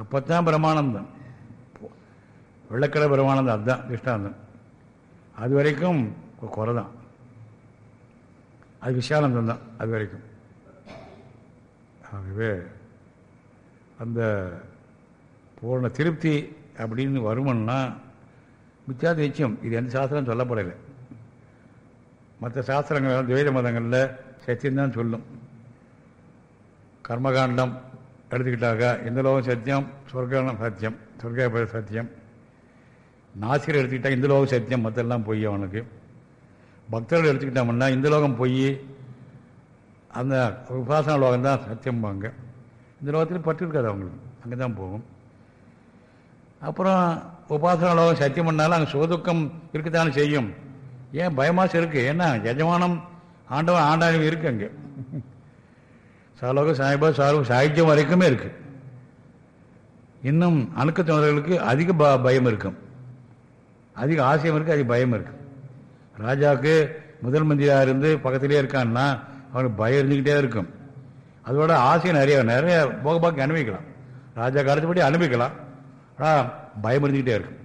அப்போ தான் பிரமானந்தம் வெள்ளக்கடை பிரமானந்தம் அதுதான் திஷ்டாந்தம். அது வரைக்கும் குறை தான் அது விஷானந்தம் தான் அது வரைக்கும். ஆகவே அந்த பூர்ண திருப்தி அப்படின்னு வருமன்னா மித்யா நிச்சயம் இது எந்த சாஸ்திரம் சொல்லப்படலை. மற்ற சாஸ்திரங்கள் துவைத மதங்களில் சத்தியம்தான் சொல்லும். கர்மகாண்டம் எடுத்துக்கிட்டாக்க இந்த லோகம் சத்தியம்? சொர்க்கம் சத்தியம். சொர்க்க சத்தியம். நாசிரியர் எடுத்துக்கிட்டா இந்த லோகம் சத்தியம். மற்றெல்லாம் பொய் அவனுக்கு. பக்தர்கள் எடுத்துக்கிட்டோம்னா இந்த லோகம் பொய். அந்த உபாசன லோகம் தான் சத்தியம்பாங்க. இந்த லோகத்தில் பற்று இருக்காது அவங்களுக்கு. அங்கே தான் போகும். அப்புறம் உபாசன லோகம் சத்தியம் பண்ணாலும் அங்கே சுகதுக்கம் இருக்கத்தானே செய்யும். ஏன் பயமாசம் இருக்குது ஏன்னா எஜமானம் ஆண்டவன் ஆண்டாலும் இருக்குது அங்கே. சாலோக சாய்பா சாலோக சாகித்யம் வரைக்குமே இருக்குது இன்னும் அணுக்கத்தினர்களுக்கு அதிக ப பயம் இருக்கும். அதிக ஆசையம் இருக்குது அதிக பயம் இருக்கு. ராஜாவுக்கு முதல் மந்திரியாக இருந்து பக்கத்திலே இருக்கான்னா அவனுக்கு பயம் இருந்துக்கிட்டே இருக்கும். அதோட ஆசை நிறைய நிறைய போக பாக்கி அனுபவிக்கலாம். ராஜா காலத்துப்படி அனுபவிக்கலாம். ஆனால் பயம் இருந்துக்கிட்டே இருக்கும்.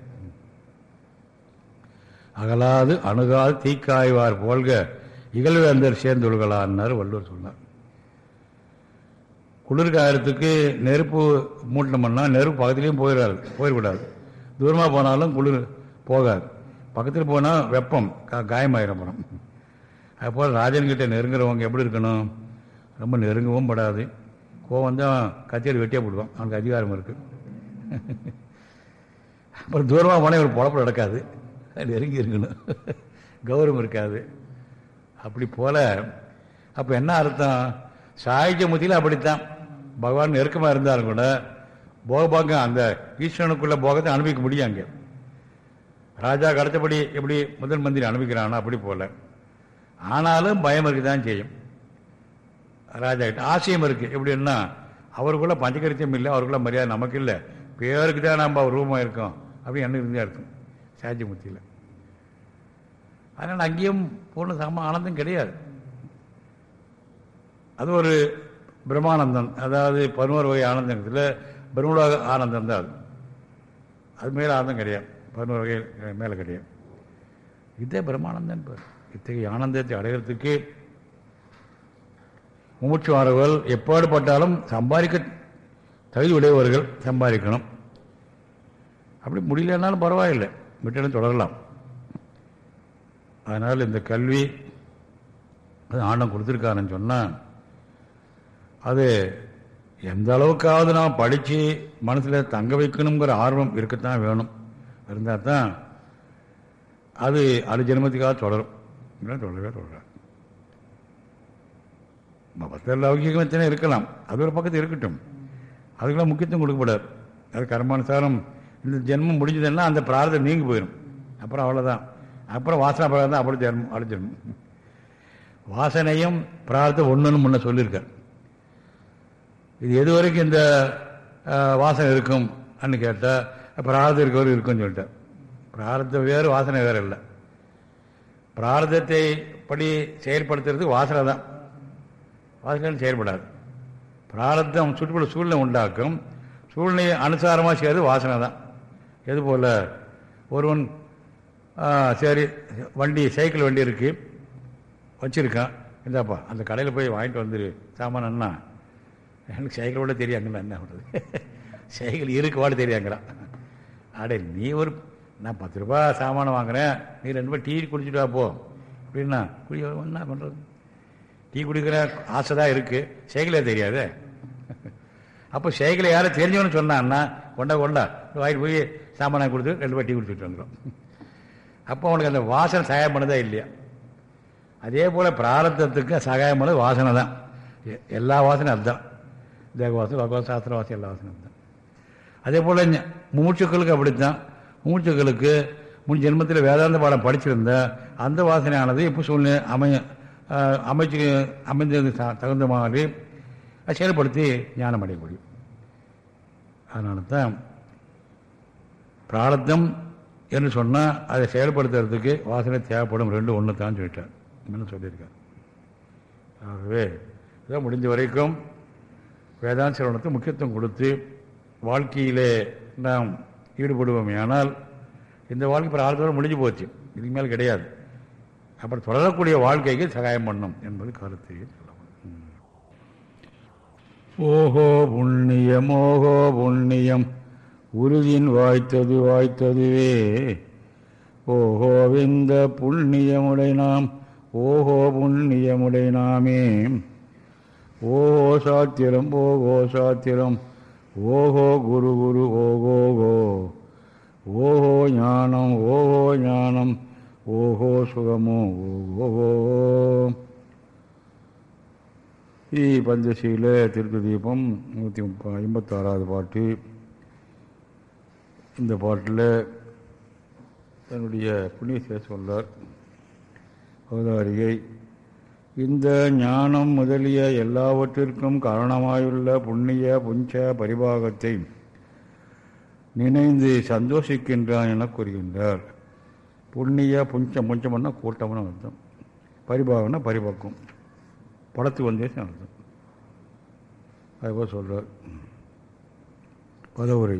அகலாது அணுகாது தீக்காய்வார் போல்க இகழ்வேந்தர் சேர்ந்துள்களான்னார் வள்ளுவர் சொன்னார். குளிர்காலத்துக்கு நெருப்பு மூட்டினோம்னா நெருப்பு பக்கத்துலேயும் போயிடாது போயிடக்கூடாது தூரமாக போனாலும் குளிர் போகாது. பக்கத்தில் போனால் வெப்பம் கா காயமாயிரம் படம் அதுபோல் ராஜன்கிட்ட நெருங்குறவங்க எப்படி இருக்கணும்? ரொம்ப நெருங்கவும் படாது. கோவம் தான் கத்தியில் வெட்டியே போடுவான். அவனுக்கு அதிகாரம் இருக்குது அப்புறம் தூரமாக போனால் இவர் பொழப்பு நடக்காது. நெருங்கி இருக்கணும். கௌரவம் இருக்காது. அப்படி போல அப்போ என்ன அர்த்தம்? சாகித்ய முத்தியில் அப்படித்தான். பகவான் நெருக்கமாக இருந்தாலும் கூட போகபாக்கம் அந்த ஈஸ்வரனுக்குள்ள போகத்தை அனுபவிக்க முடியும் அங்கே. ராஜா கடத்தபடி எப்படி முதல் மந்திரி அனுபவிக்கிறானோ அப்படி போல. ஆனாலும் பயம் இருக்குதான் செய்யும். ராஜா கிட்ட ஆசையம் இருக்குது எப்படின்னா அவருக்குள்ள பஞ்சகரித்தியம் இல்லை அவருக்குள்ள மரியாதை நமக்கு இல்லை. பேருக்கு தான் நம்ம அவர் ரூபமாக இருக்கோம் அப்படின்னு என்ன இருந்தால் இருக்கும் சாஜிமுத்தியில் அதனால் அங்கேயும் பூர்ண சம ஆனந்தம் கிடையாது. அது ஒரு பிரம்மானந்தன் அதாவது பதினோரு வகை ஆனந்தத்தில் பிரம்மலோக ஆனந்தம் தான் அது. அது மேலே ஆனந்தம் கிடையாது. பதினோரு வகை மேலே கிடையாது. இதே பிரம்மானந்தன் பேர். இத்தகைய ஆனந்தத்தை அடைகிறதுக்கு மூச்சுவாரர்கள் எப்பாடுபட்டாலும் சம்பாதிக்க தகுதி உடையவர்கள் சம்பாதிக்கணும். அப்படி முடியலன்னாலும் பரவாயில்லை. விட்டு தொடரலாம். அதனால் இந்த கல்வி அது ஆண்டம் கொடுத்துருக்காருன்னு சொன்னால் அது எந்த அளவுக்காவது நான் படித்து மனசில் தங்க வைக்கணுங்கிற ஆர்வம் இருக்கத்தான் வேணும். இருந்தால் தான் அது அது ஜென்மத்துக்காக தொடரும். இல்லை தொடரவே தொடராது. மற்ற லௌகிகமே இருக்கலாம். அது ஒரு பக்கத்தில் இருக்கட்டும். அதுக்கெல்லாம் முக்கியத்துவம் கொடுக்கப்படாது அது கர்மானுசாரம் இந்த ஜென்மம் முடிஞ்சதுன்னா அந்த பிரார்த்தம் நீங்கி போயிடும் அப்புறம் அவ்வளோதான் அப்புறம் வாசனை பிரார்த்தம் அப்புறம் ஜென்மம் அடைஞ்சிடும் வாசனையும் பிரார்த்தம் ஒன்றுன்னு முன்ன சொல்லியிருக்கார். இது எது வரைக்கும் இந்த வாசனை இருக்கும் அன்னு கேட்டால் பிரார்த்தம் இருக்கவரும் இருக்கும்னு சொல்லிட்டேன். பிரார்த்தம் வேறு வாசனை வேறு இல்லை. பிரார்த்தத்தை படி செயல்படுத்துறதுக்கு வாசனை தான். வாசனை செயல்படாது. பிராரத்தம் சுற்றுப்புற சூழ்நிலை உண்டாக்கும். சூழ்நிலையை அனுசாரமாக செய்யறது வாசனை தான். எது போல் ஒருவன் சரி வண்டி சைக்கிள் வண்டி இருக்குது வச்சுருக்கான். இந்தாப்பா அந்த கடையில் போய் வாங்கிட்டு வந்துரு. அண்ணா. எனக்கு சைக்கிள் கூட தெரியாங்கண்ணா என்ன பண்ணுறது சைக்கிள் இருக்கு வாடு தெரியாங்கிறான் அடே நீ ஒரு நான் பத்து ரூபா சாமானம் வாங்குறேன். நீ ரெண்டு ரூபாய் டீ குடிச்சிட்டு வா போ. அப்படின்னா குடி என்ன பண்ணுறது டீ குடிக்கிற ஆசை தான் இருக்குது சைக்கிளே தெரியாது. அப்போ சைக்கிளை யாரும் தெரிஞ்சவனு சொன்னான்னா கொண்டா கொண்டா வாங்கிட்டு போய் சாமானை கொடுத்து ரெண்டு ரூபாய் டீ குடிச்சிட்டு வந்துடும் அப்போ அவனுக்கு அந்த வாசனை சகாயம் பண்ணதே இல்லையா? அதே போல் பிராரத்தத்துக்கு சகாயம் பண்ணது வாசனை தான். எல்லா வாசனையும் அதுதான். தேகவாசனம் பகவத் சாஸ்திரவாசம் எல்லா வாசனம் தான் அதே போல் மூச்சுக்களுக்கு அப்படித்தான் மூச்சுக்களுக்கு முன் ஜென்மத்தில் வேதாந்த பாடம் படிச்சிருந்தா அந்த வாசனையானது இப்போ சூழ்நிலை அமைய அமைச்சு அமைந்தது தகுந்த மாதிரி செயல்படுத்தி ஞானம் அடைய முடியும் அதனால தான் பிராரத்தம் என்று சொன்னால் அதை செயல்படுத்துறதுக்கு வாசனை தேவைப்படும் ரெண்டு ஒன்று தான் சொல்லிட்டார் என்ன சொல்லியிருக்கார் ஆகவே இதான் முடிஞ்ச வரைக்கும் வேதாந்த சிரவணத்தை முக்கியத்துவம் கொடுத்து வாழ்க்கையிலே நாம் ஈடுபடுவோமே. ஆனால் இந்த வாழ்க்கை பிரார்த்தனை முடிஞ்சு போச்சு. இதுக்கு மேல் கிடையாது. அப்புறம் தொடரக்கூடிய வாழ்க்கைக்கு சகாயம் பண்ணும் என்பது கருத்து. ஓஹோ புண்ணியம் ஓஹோ புண்ணியம். உறுதியின் வாய்த்தது வாய்த்ததுவே. ஓஹோ இந்த புண்ணியமுடை நாம் ஓஹோ புண்ணியமுடை நாமே. ஓஹோ சாத்திரம் ஓஹோ சாத்திரம். ஓஹோ குரு குரு ஓகோகோ ஓஹோ. ஞானம் ஓஹோ ஞானம். ஓஹோ சுகமோ ஓஹோ. ஈ பஞ்சசீல திருத்து தீபம் நூற்றி முப்ப ஐம்பத்தாறாவது பாட்டு. இந்த பாட்டில் தன்னுடைய புண்ணிய சொல்லார் அவதாரியை இந்த ஞானம் முதலிய எல்லாவற்றிற்கும் காரணமாயுள்ள புண்ணிய புஞ்ச பரிபாகத்தை நினைந்து சந்தோஷிக்கின்றான் என கூறுகின்றார். புண்ணிய புஞ்சம் புஞ்சம்னா கூட்டம்னு அர்த்தம். பரிபாகம்னா பரிபக்கம் படத்து வந்தே அர்த்தம். அதுபோல் சொல்கிறார் பதவுரை.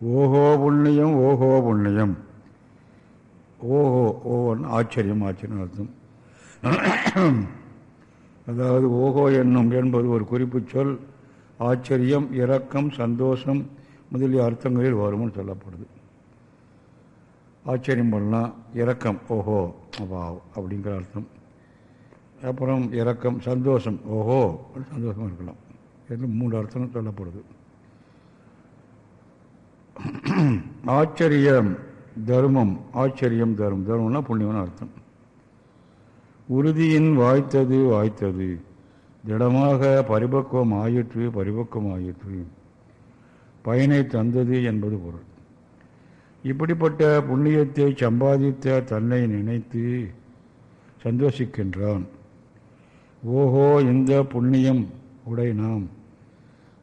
ஓஹோ புண்ணியம் ஓஹோ புண்ணியம். ஓஹோ ஓஹோன்னு ஆச்சரியம் ஆச்சரியம் அர்த்தம். அதாவது ஓஹோ என்னும் என்பது ஒரு குறிப்பு சொல். ஆச்சரியம் இரக்கம் சந்தோஷம் முதலிய அர்த்தங்களில் வரும்னு சொல்லப்படுது. ஆச்சரியம் பண்ணலாம் இரக்கம் ஓஹோ அப்பா அப்படிங்கிற அர்த்தம். அப்புறம் இரக்கம் சந்தோஷம் ஓஹோ சந்தோஷமாக இருக்கலாம். என்று மூன்று அர்த்தம் சொல்லப்படுது. ஆச்சரியம் தர்மம் ஆச்சரியம் தர்மம். தர்மம்னா புண்ணியம்னு அர்த்தம். உறுதியின் வாய்த்தது வாய்த்தது. திடமாக பரிபக்குவம் ஆயிற்று பரிபக்குவம் ஆயிற்று. பயனை தந்தது என்பது பொருள். இப்படிப்பட்ட புண்ணியத்தை சம்பாதித்த தன்னை நினைத்து சந்தோஷிக்கின்றான். ஓஹோ இந்த புண்ணியம் உடை நாம்.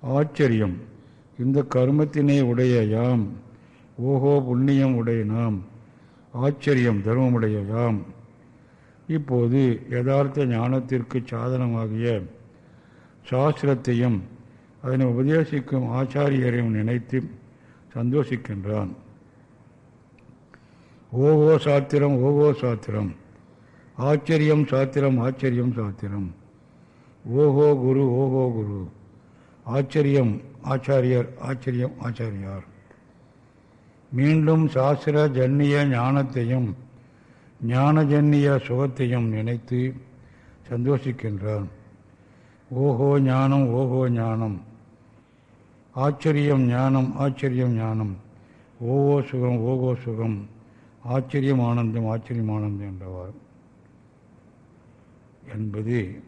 ஆச்சரியம். இந்த கர்மத்தினை உடைய யாம். ஓஹோ புண்ணியம் உடைய நாம். ஆச்சரியம் தர்மமுடைய யாம். இப்போது யதார்த்த ஞானத்திற்கு சாதனமாகிய சாஸ்திரத்தையும் அதனை உபதேசிக்கும் ஆச்சாரியரையும் நினைத்து சந்தோஷிக்கின்றான். ஓகோ சாத்திரம் ஓகோ சாத்திரம். ஆச்சரியம் சாத்திரம் ஆச்சரியம் சாத்திரம். ஓஹோ குரு ஓஹோ குரு. ஆச்சரியம் ஆச்சாரியர் ஆச்சரியம் ஆச்சாரியார். மீண்டும் சாஸ்திர ஜன்னிய ஞானத்தையும் ஞானஜன்னிய சுகத்தையும் நினைத்து சந்தோஷிக்கின்றான். ஓஹோ ஞானம் ஓஹோ ஞானம். ஆச்சரியம் ஞானம் ஆச்சரியம் ஞானம். ஓஹோ சுகம் ஓஹோ சுகம். ஆச்சரியம் ஆனந்தம் ஆச்சரியம் ஆனந்தம் என்றவார் என்பது